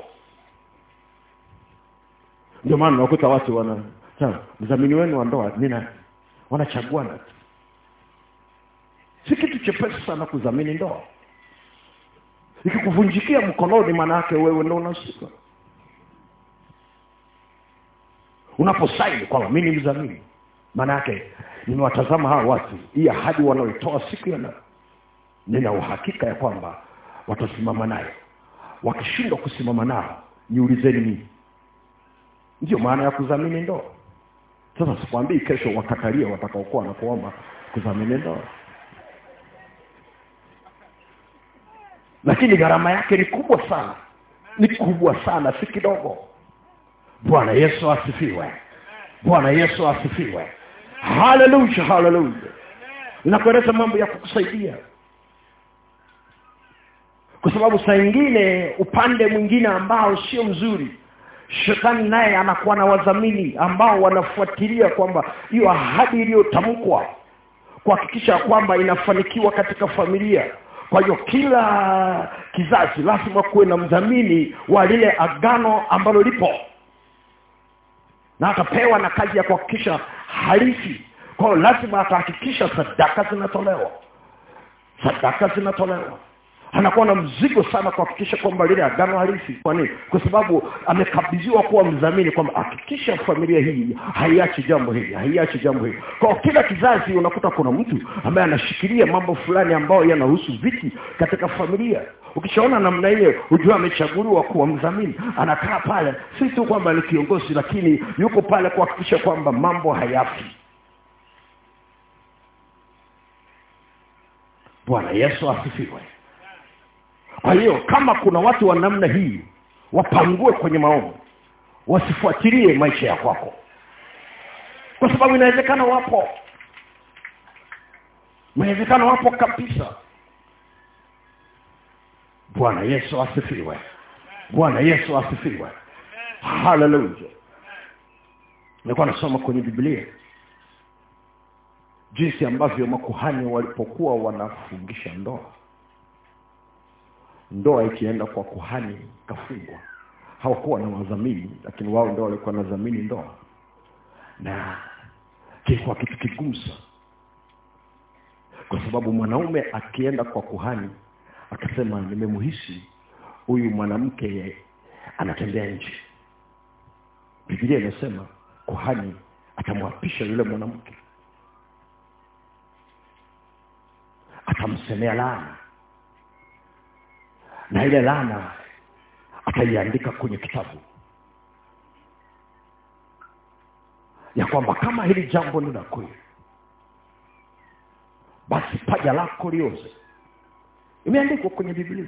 Ndio maana unakuta watu wana mdhamini wenu wa ndoa ni nani wanachaguana. Si kitu chepesi sana kudhamini ndoa. Ikikuvunjikia mkononi maana yake wewe ndo unasika unaposaini kwamba mi ni mdhamini maana yake nimewatazama hawa watu hii ahadi wanaoitoa siku yana nina uhakika ya kwamba watasimama nayo wakishindwa kusimama nao. Niulizeni mimi ndio maana ya kudhamini ndoa. Sasa sikwambii kesho wakatalia watakaokuwa na kuomba kudhamini ndoa. Lakini gharama yake ni kubwa sana. Ni kubwa sana si kidogo. Bwana yesu asifiwe. Bwana yesu asifiwe. Haleluya haleluya. Inakueleza mambo ya kukusaidia kwa sababu saa ingine upande mwingine ambao sio mzuri shetani naye anakuwa na wadhamini ambao wanafuatilia kwamba hiyo ahadi iliyotamkwa kuhakikisha kwamba inafanikiwa katika familia. Kwa hiyo kila kizazi lazima kuwe na mdhamini wa lile agano ambalo lipo na akapewa na kazi ya kuhakikisha halisi kwa hiyo lazima atahakikisha sadaka zinatolewa sadaka zinatolewa anakuwa na mzigo sana kuhakikisha kwamba lile agano halisi kwa nini? Kwa sababu amekabidhiwa kuwa mdhamini kwamba hakikisha familia hii haiachi jambo hili haiachi jambo hili. Kwa kila kizazi unakuta kuna mtu ambaye anashikilia mambo fulani ambayo yanahusu viti katika familia. Ukishaona namna ile hujua amechaguliwa kuwa mdhamini. Anakaa pale si tu kwamba ni kiongozi lakini yuko pale kuhakikisha kwamba mambo hayafi. Bwana yesu asifiwe kwa hiyo kama kuna watu wa namna hii wapangue kwenye maombi wasifuatilie maisha ya kwako. Kwa sababu inawezekana wapo. Inawezekana wapo kabisa. Bwana yesu asifiwe. Bwana yesu asifiwe. Haleluya nilikuwa nasoma kwenye biblia. Jinsi ambavyo makuhani walipokuwa wanafungisha ndoa ndoa ikienda kwa kuhani kafungwa hawakuwa na wadhamini lakini wao ndio walikuwa na dhamini ndoa. Na kilikuwa kitu kigumu kwa sababu mwanaume akienda kwa kuhani akasema nimemuhisi huyu mwanamke anatembea nje. Bibilia inasema kuhani atamwapisha yule mwanamke. Atamsemea laana na ile lana ataiandika kwenye kitabu. Ya kwamba kama hili jambo ni la kweli basi paja lako lioze. Imeandikwa kwenye biblia.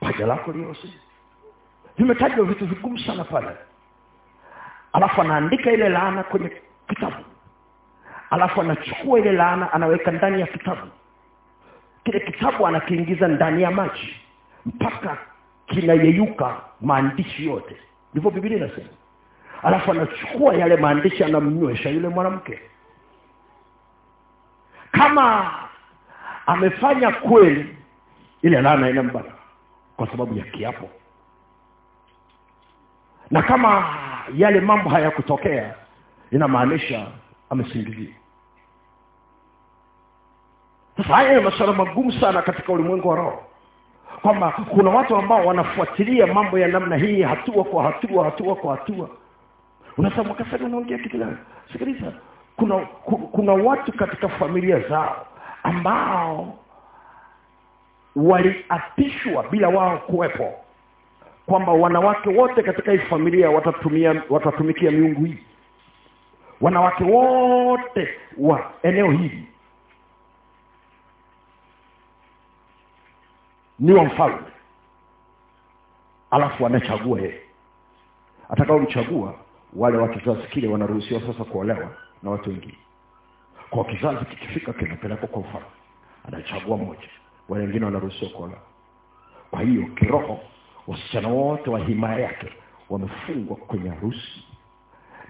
Paja lako lioze. Vimetajwa vitu vigumu sana pale. Alafu anaandika ile laana kwenye kitabu. Alafu anachukua ile laana anaweka ndani ya kitabu. Kile kitabu anakiingiza ndani ya maji mpaka kinayeyuka maandishi yote. Ndivyo bibilia inasema. Alafu anachukua yale maandishi anamnywesha yule mwanamke. Kama amefanya kweli ile laana inambana kwa sababu ya kiapo. Na kama yale mambo hayakutokea inamaanisha amesingizia sasa haya ni masuala magumu sana katika ulimwengu wa roho kwamba kuna watu ambao wanafuatilia mambo ya namna hii hatua kwa hatua hatua kwa hatua. Unasema kasema unaongea kitu gani? Sikiliza. Kuna ku- kuna watu katika familia zao ambao waliapishwa bila wao kuwepo kwamba wanawake wote katika hii familia watatumia watatumikia miungu hii. Wanawake wote wa eneo hili ni wa mfalme. Alafu anachagua yeye. Atakaomchagua wale wa kizazi kile wanaruhusiwa sasa kuolewa na watu wengine. Kwa kizazi kikifika kinapelekwa kwa mfalme. Anachagua mmoja. Wale wengine wanaruhusiwa kuolewa. Kwa hiyo kiroho wasichana wote wa himaya yake wamefungwa kwenye harusi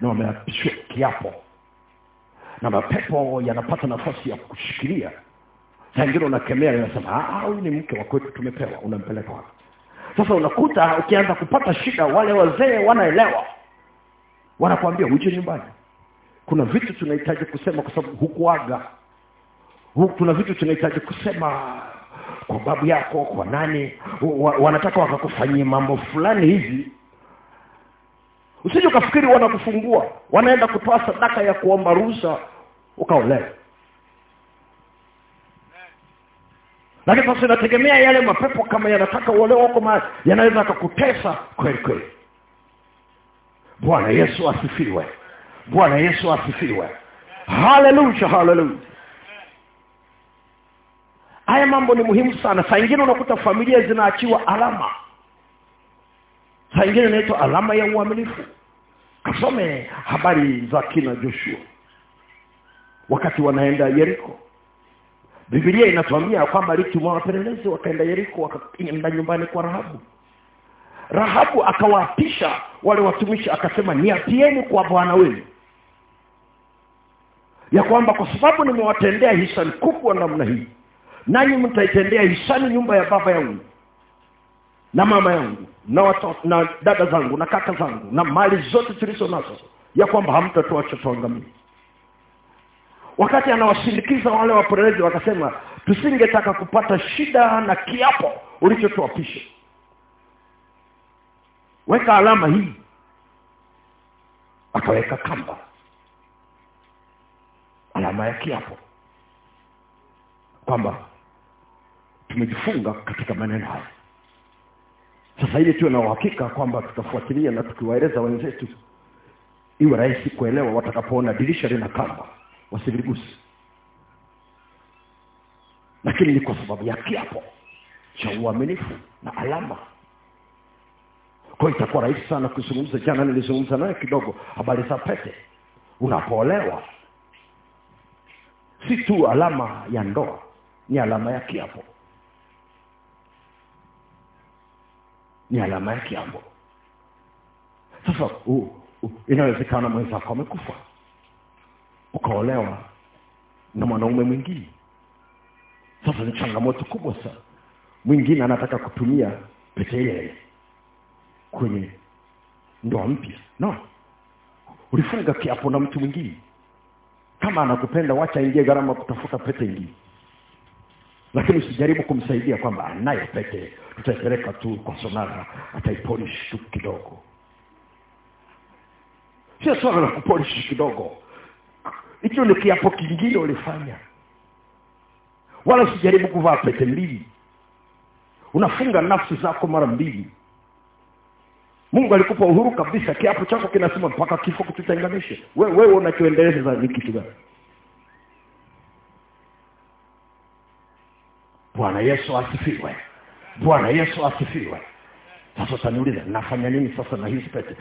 na wameapishwa kiapo. Na mapepo yanapata nafasi ya kushikilia saa ingine unakemea unasema "Ah, huyu ni mke wa kwetu tumepewa unampeleka wapi? Sasa unakuta ukianza kupata shida wale wazee wanaelewa. Wanakuambia uje nyumbani. Kuna vitu tunahitaji kusema kwa sababu hukuaga. Huku kuna vitu tunahitaji kusema kwa babu yako kwa nani. Wa, wanataka wakakufanyia mambo fulani hivi. Usije ukafikiri wanakufungua. Wanaenda kutoa sadaka ya kuomba ruhusa ukaolewa lakini sasa inategemea yale mapepo kama yanataka uolewa huko ma yanaweza akakutesa kweli kweli. Bwana yesu asifiwe. Bwana yesu asifiwe. Haleluya haleluya haya mambo ni muhimu sana. Saa ingine unakuta familia zinaachiwa alama. Saa ingine inaitwa alama ya uaminifu. Kasome habari za kina joshua. Wakati wanaenda yeriko bibilia inatuambia kwamba alitumwa wapelelezi wakaenda yeriko wakaenda nyumbani kwa rahabu. Rahabu akawaapisha wale watumishi akasema niapieni kwa bwana wenu. Ya kwamba kwa sababu nimewatendea hisani kubwa namna hii nanyi mtaitendea hisani nyumba ya baba yangu na mama yangu na watoto na dada zangu na kaka zangu na mali zote tulizo nazo ya kwamba hamtatuacha tuangamie wakati anawashindikiza wale wapelelezi wakasema tusingetaka kupata shida na kiapo ulichotuapisha. Weka alama hii. Akaweka kamba. Alama ya kiapo. Kwamba tumejifunga katika maneno haya. Sasa ili tuwe na uhakika kwamba tutafuatilia na tukiwaeleza wenzetu iwe rahisi kuelewa watakapoona dirisha lina kamba wasiligusi lakini ni kwa sababu ya kiapo cha uaminifu na alama. Kwa itakuwa rahisi sana kuzungumza. Jana nilizungumza naye kidogo habari za pete. Unapoolewa si tu alama ya ndoa ni alama ya kiapo. Ni alama ya kiapo. Sasa inawezekana mwenzako amekufa ukaolewa na mwanaume mwingine. Sasa ni changamoto kubwa sana. Mwingine anataka kutumia pete yeye kwenye ndoa mpya. No. Ulifunga kiapo na mtu mwingine. Kama anakupenda wacha ingie gharama kutafuta pete ingine. Lakini usijaribu kumsaidia kwamba anayo pete tutaipeleka tu kwa sonara ataipolish tu kidogo. Sio swala la kupolish kidogo hicho ni kiapo kingine ulifanya. Wala usijaribu kuvaa pete mbili. Unafunga nafsi zako mara mbili. Mungu alikupa uhuru kabisa. Kiapo chako kinasema mpaka kifo kututenganishe wewe wewe unachoendeleza ni kitu gani? Bwana yesu asifiwe. Bwana yesu asifiwe. Sasa utaniuliza nafanya nini sasa na hizi pete?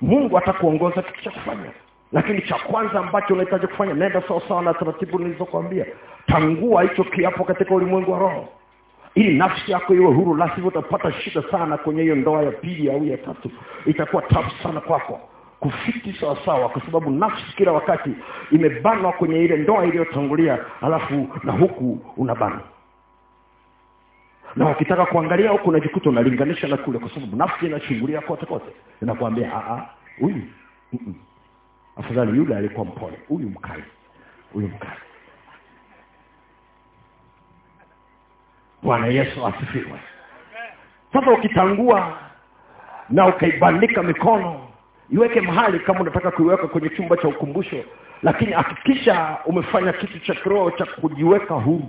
Mungu atakuongoza kitu cha kufanya lakini cha kwanza ambacho unahitaji kufanya nenda sawasawa na taratibu nilizokwambia tangua hicho kiapo katika ulimwengu wa roho. Ili nafsi yako iwe huru la sivyo utapata shida sana kwenye hiyo ndoa ya pili au ya tatu. Itakuwa tafu sana kwako. Kufiti sawasawa kwa sababu nafsi kila wakati imebanwa kwenye ile ndoa iliyotangulia alafu na huku unabanwa. Na ukitaka kuangalia huku unajikuta unalinganisha na kule kwa sababu nafsi inachungulia kote kote. Inakwambia a a huyu. Afadhali yule alikuwa mpole. Huyu mkali. Huyu mkali. Bwana yesu asifiwe. Sasa ukitangua na ukaibandika mikono iweke mahali kama unataka kuiweka kwenye chumba cha ukumbusho lakini hakikisha umefanya kitu cha kiroho cha kujiweka huru.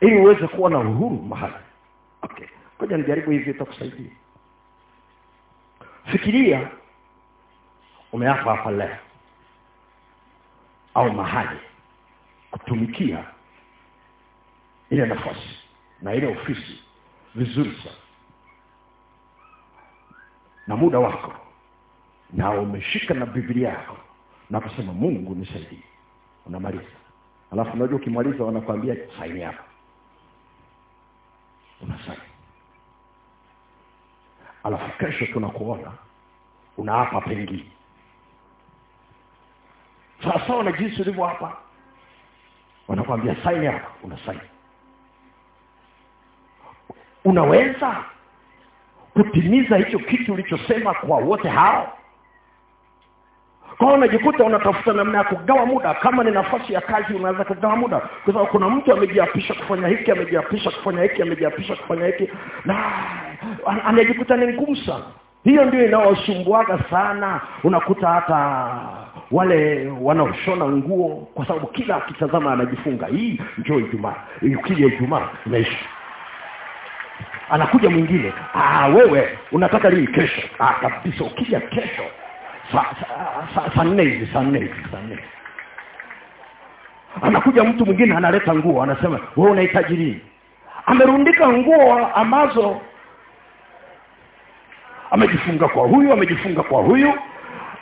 Ili uweze kuwa na uhuru mahali. Okay. Ngoja nijaribu hivi itakusaidia. Fikiria umeapa hapa leo au mahali kutumikia ile nafasi na ile ofisi vizuri sana. Na muda wako na umeshika na biblia yako na kusema mungu nisaidie. Unamaliza. Alafu unajua ukimaliza wanakwambia saini hapa unasaini alafu kesho tunakuona unaapa pengine sawasawa na jinsi ulivyo hapa. Wanakwambia saini hapa. Una saini. Unaweza kutimiza hicho kitu ulichosema kwa wote hao? Kwao unajikuta unatafuta namna ya kugawa muda. Kama ni nafasi ya kazi unaweza kugawa muda. Kwa sababu kuna mtu amejiapisha kufanya hiki amejiapisha kufanya hiki amejiapisha kufanya hiki. Na anajikuta ni ngumu sana. Hiyo ndio inaosumbuaga sana. Unakuta hata wale wanaoshona nguo kwa sababu kila akitazama anajifunga. Hii njoo ijumaa. Ukija ijumaa inaisha anakuja mwingine. Ah, wewe unataka lii kesho? Ah, kabisa ukija kesho. Saa sa, sa, sa nne hivi saa nne hivi saa nne. Anakuja mtu mwingine analeta nguo anasema wewe unahitaji nini? Amerundika nguo ambazo amejifunga kwa huyu amejifunga kwa huyu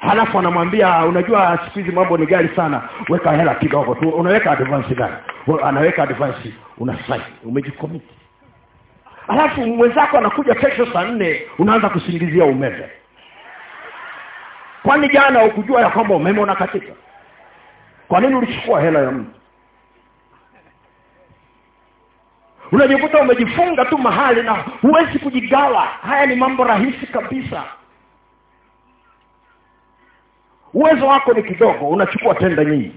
halafu anamwambia unajua siku hizi mambo ni gari sana. Weka hela kidogo tu. Unaweka advance gani? Anaweka advance una sign umejicommit halafu mwenzako anakuja kesho saa nne unaanza kusingizia umeme. Kwani jana ukujua ya kwamba umeme unakatika? Kwa nini ulichukua hela ya mtu? Unajikuta umejifunga tu mahali na huwezi kujigawa. Haya ni mambo rahisi kabisa uwezo wako ni kidogo unachukua tenda nyingi.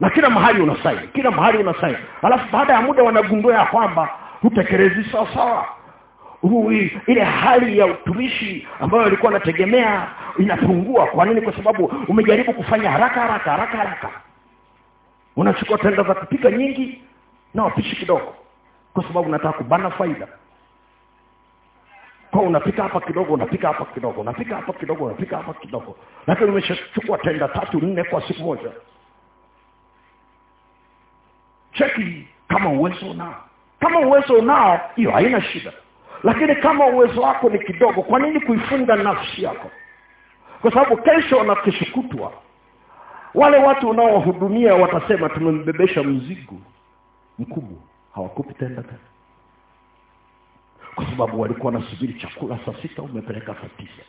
Na kila mahali unasaini kila mahali unasaini. Alafu baada ya muda wanagundua ya kwamba hutekelezi sawasawa ile hali ya utumishi ambayo alikuwa anategemea inapungua. Kwa nini? Kwa sababu umejaribu kufanya haraka haraka haraka haraka. Unachukua tenda za kupika nyingi na wapishi kidogo. Kwa sababu unataka kubana faida kwa unapika hapa kidogo unapika hapa kidogo unapika hapa kidogo unapika hapa kidogo. Lakini umeshachukua tenda tatu nne kwa siku moja. Cheki kama uwezo unao. Kama uwezo unao hiyo haina shida. Lakini kama uwezo wako ni kidogo kwa nini kuifunga nafsi yako? Kwa sababu kesho na kishukutwa wale watu unaowahudumia watasema tumembebesha mzigo mkubwa. Hawakupi tenda tena kwa sababu walikuwa wanasubiri chakula saa sita umepeleka saa tisa.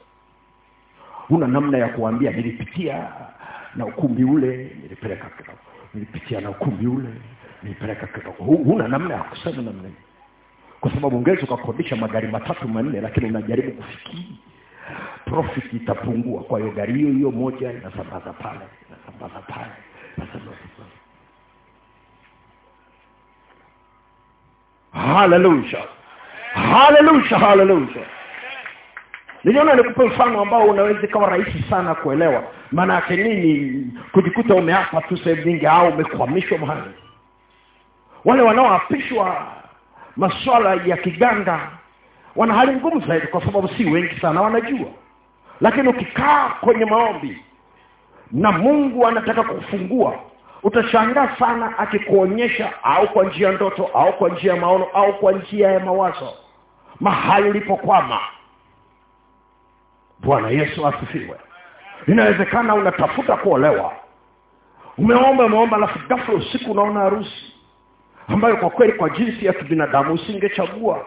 Huna namna ya kuambia nilipitia na ukumbi ule nilipeleka nilipitia na ukumbi ule nilipeleka huna namna ya kusema namna kwa sababu ungeweza ukakodisha magari matatu manne lakini unajaribu kufikiri profit itapungua. Kwa hiyo gari hiyo hiyo moja inasambaza pale inasambaza pale inasambaza pale. Haleluya haleluya haleluya niliona nikupe mfano ambao unaweza ikawa rahisi sana kuelewa. Maana yake nini? Kujikuta umeapa tu sehemu nyingi au umekwamishwa mahali. Wale wanaoapishwa masuala ya kiganga wana hali ngumu zaidi kwa sababu si wengi sana wanajua. Lakini ukikaa kwenye maombi na mungu anataka kufungua utashangaa sana akikuonyesha au kwa njia ndoto au kwa njia maono au kwa njia ya mawazo mahali ulipokwama. Bwana yesu asifiwe. Inawezekana unatafuta kuolewa. Umeomba umeomba alafu ghafla usiku unaona harusi ambayo kwa kweli kwa jinsi ya kibinadamu usingechagua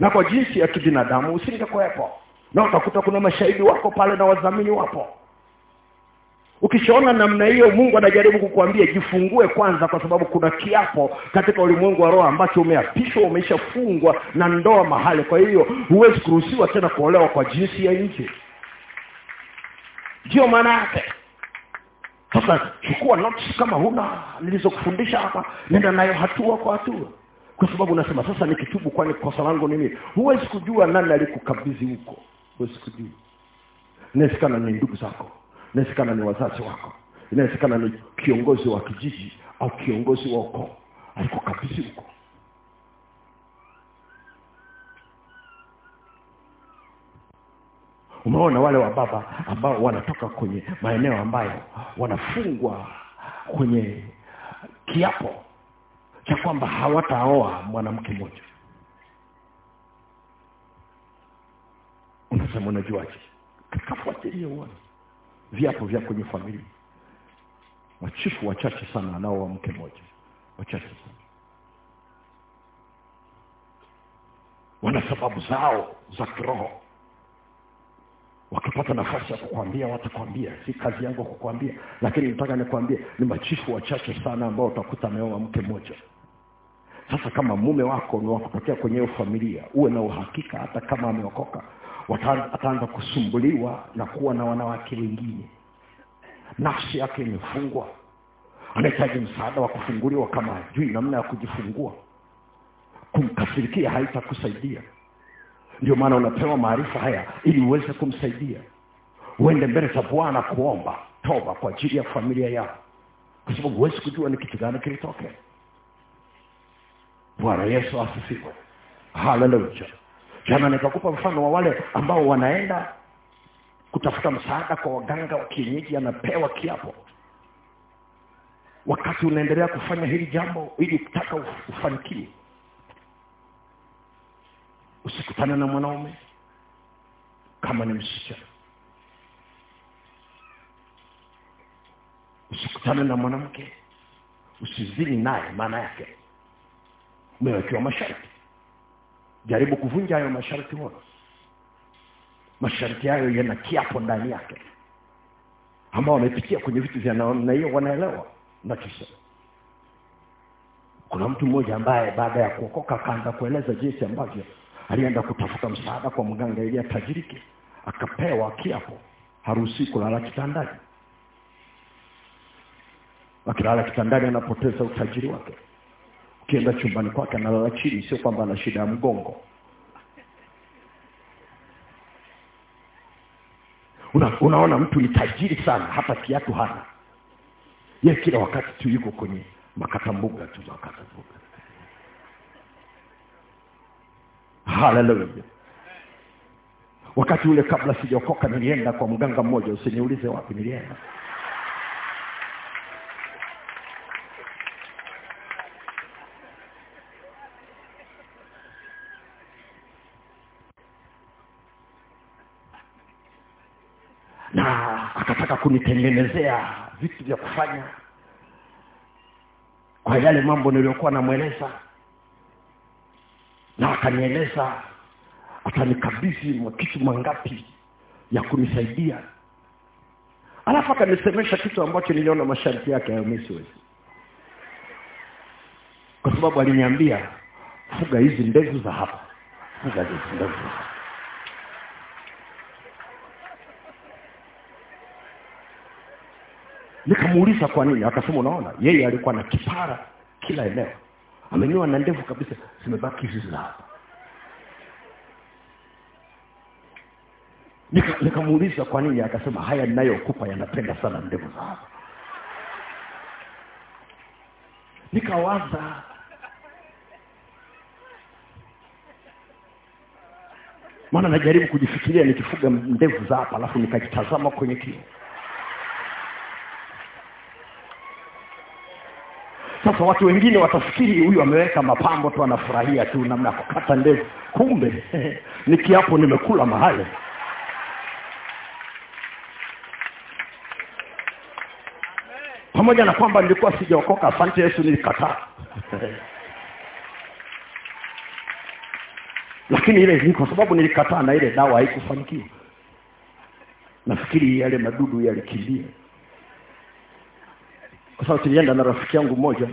na kwa jinsi ya kibinadamu usingekwepo na utakuta kuna mashahidi wako pale na wadhamini wapo ukishaona namna hiyo mungu anajaribu kukuambia jifungue kwanza kwa sababu kuna kiapo katika ulimwengu wa roho ambacho umeapishwa umeshafungwa na ndoa mahali. Kwa hiyo huwezi kuruhusiwa tena kuolewa kwa jinsi ya nje. Ndio maana yake. Sasa chukua notes kama huna nilizokufundisha hapa nenda nayo hatua kwa hatua. Kwa sababu unasema sasa nikitubu kwani kosa langu nini? Huwezi kujua nani alikukabidhi huko. Huwezi kujua. Inawezekana ni ndugu zako inawezekana ni wazazi wako. Inawezekana ni kiongozi wa kijiji au kiongozi wa ukoo. Alikukabidhi huko. Umeona wale wa baba ambao wanatoka kwenye maeneo ambayo wanafungwa kwenye kiapo cha kwamba hawataoa mwanamke mmoja. Unasema unajuaje? Kafuatilie uone viapo vya kwenye familia. Machifu wachache sana anaoa mke mmoja. Wachache sana. Wana sababu zao za kiroho. Wakipata nafasi ya kukwambia watakwambia. Si kazi yangu kukwambia. Lakini nataka nikwambie ni machifu wachache sana ambao utakuta ameoa mke mmoja. Sasa kama mume wako ni wakutokea kwenye hiyo familia uwe na uhakika hata kama ameokoka ataanza kusumbuliwa na kuwa na wanawake wengine. Nafsi yake imefungwa. Anahitaji msaada wa kufunguliwa kama jui namna ya kujifungua. Kumkasirikia haitakusaidia. Ndio maana unapewa maarifa haya ili uweze kumsaidia. Uende mbele za bwana kuomba toba kwa ajili ya familia yao kwa sababu huwezi kujua ni kitu gani kilitokea. Bwana yesu asifiwe. Haleluya jana nikakupa mfano wa wale ambao wanaenda kutafuta msaada kwa waganga wa kienyeji anapewa kiapo. Wakati unaendelea kufanya hili jambo ili kutaka uf- ufanikiwe usikutane na mwanaume kama ni msichana. Usikutane na mwanamke usizini naye maana yake. Umewekewa masharti jaribu kuvunja hayo masharti wote masharti hayo yana kiapo ndani yake. Ambao wamepitia kwenye vitu vya namna hiyo wanaelewa nachosema. Kuna mtu mmoja ambaye baada ya kuokoka akaanza kueleza jinsi ambavyo alienda kutafuta msaada kwa mganga ili atajirike. Akapewa kiapo haruhusi kulala kitandani. Akilala kitandani anapoteza utajiri wake ukienda chumbani kwake analala chini sio kwamba ana shida ya mgongo. Una, unaona mtu ni tajiri sana hata kiatu hana. Ye kila wakati tu yuko kwenye makatambuga tu makatambuga. Haleluya wakati ule kabla sijaokoka nilienda kwa mganga mmoja usiniulize wapi nilienda na akataka kunitengenezea vitu vya kufanya kwa yale mambo niliyokuwa namweleza. Na akanieleza atanikabidhi makitu mangapi ya kunisaidia. Alafu akanisemesha kitu ambacho niliona masharti yake mi kwa sababu aliniambia fuga hizi ndevu za hapa fuga hizi ndevu za hapa nikamuuliza kwa nini? Akasema unaona yeye alikuwa na kipara kila eneo. Amenyoa na ndevu kabisa zimebaki hizi za hapa. Nika- nikamuuliza kwa nini? Akasema haya ninayokupa yanapenda sana ndevu za hapa. Nikawaza maana najaribu kujifikiria nikifuga ndevu za hapa alafu nikajitazama kwenye kio sasa watu wengine watafikiri huyu ameweka mapambo tu anafurahia tu namna kukata ndevu. Kumbe *laughs* ni kiapo nimekula mahali. Pamoja na kwamba nilikuwa sijaokoka asante yesu nilikataa. *laughs* Lakini ile ni kwa sababu nilikataa na ile dawa haikufanikiwa. Nafikiri yale madudu yalikimbia kwa sababu tulienda na rafiki yangu mmoja.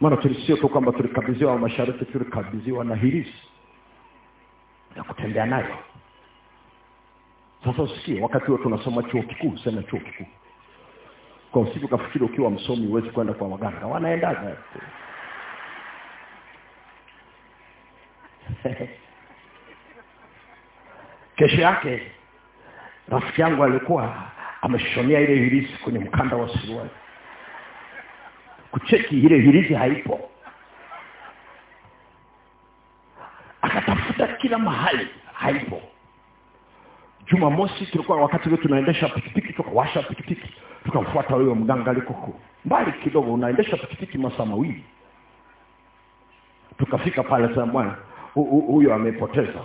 Maana tulisio tu kwamba tulikabidhiwa masharti tulikabidhiwa na hirisi ya kutembea nayo sasa usikie wakati huo tunasoma chuo kikuu sema chuo kikuu. Kwa usiku kafikiri ukiwa msomi huwezi kwenda kwa waganga. Wanaendaga. *laughs* Kesho yake rafiki yangu alikuwa ameshonea ile hirisi kwenye mkanda wa suruali. Kucheki ile hirisi haipo. Akatafuta kila mahali haipo. Jumamosi tulikuwa wakati wetu tunaendesha pikipiki tukawasha pikipiki tukamfuata huyo mganga alikoko mbali kidogo unaendesha pikipiki masaa mawili. Tukafika pale sana bwana hu- hu- huyo amepoteza.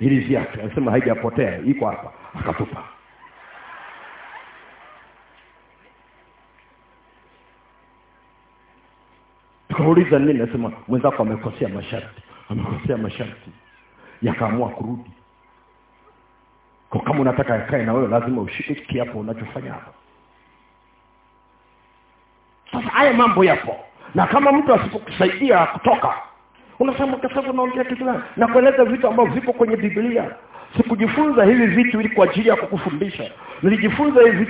Ili yake anasema haijapotea iko hapa. Akatupa tukauliza nini nasema mwenzako amekosea masharti. Amekosea masharti. Yakaamua kurudi. Kwa kama unataka yakae na wewe lazima ushike kiapo unachofanya hapa. Sasa haya mambo yapo. Na kama mtu asipokusaidia kutoka unasema kasasa unaongea kitu gani? Na kueleza vitu ambavyo vipo kwenye biblia. Sikujifunza hivi vitu ili kwa ajili ya kukufundisha. Nilijifunza hivi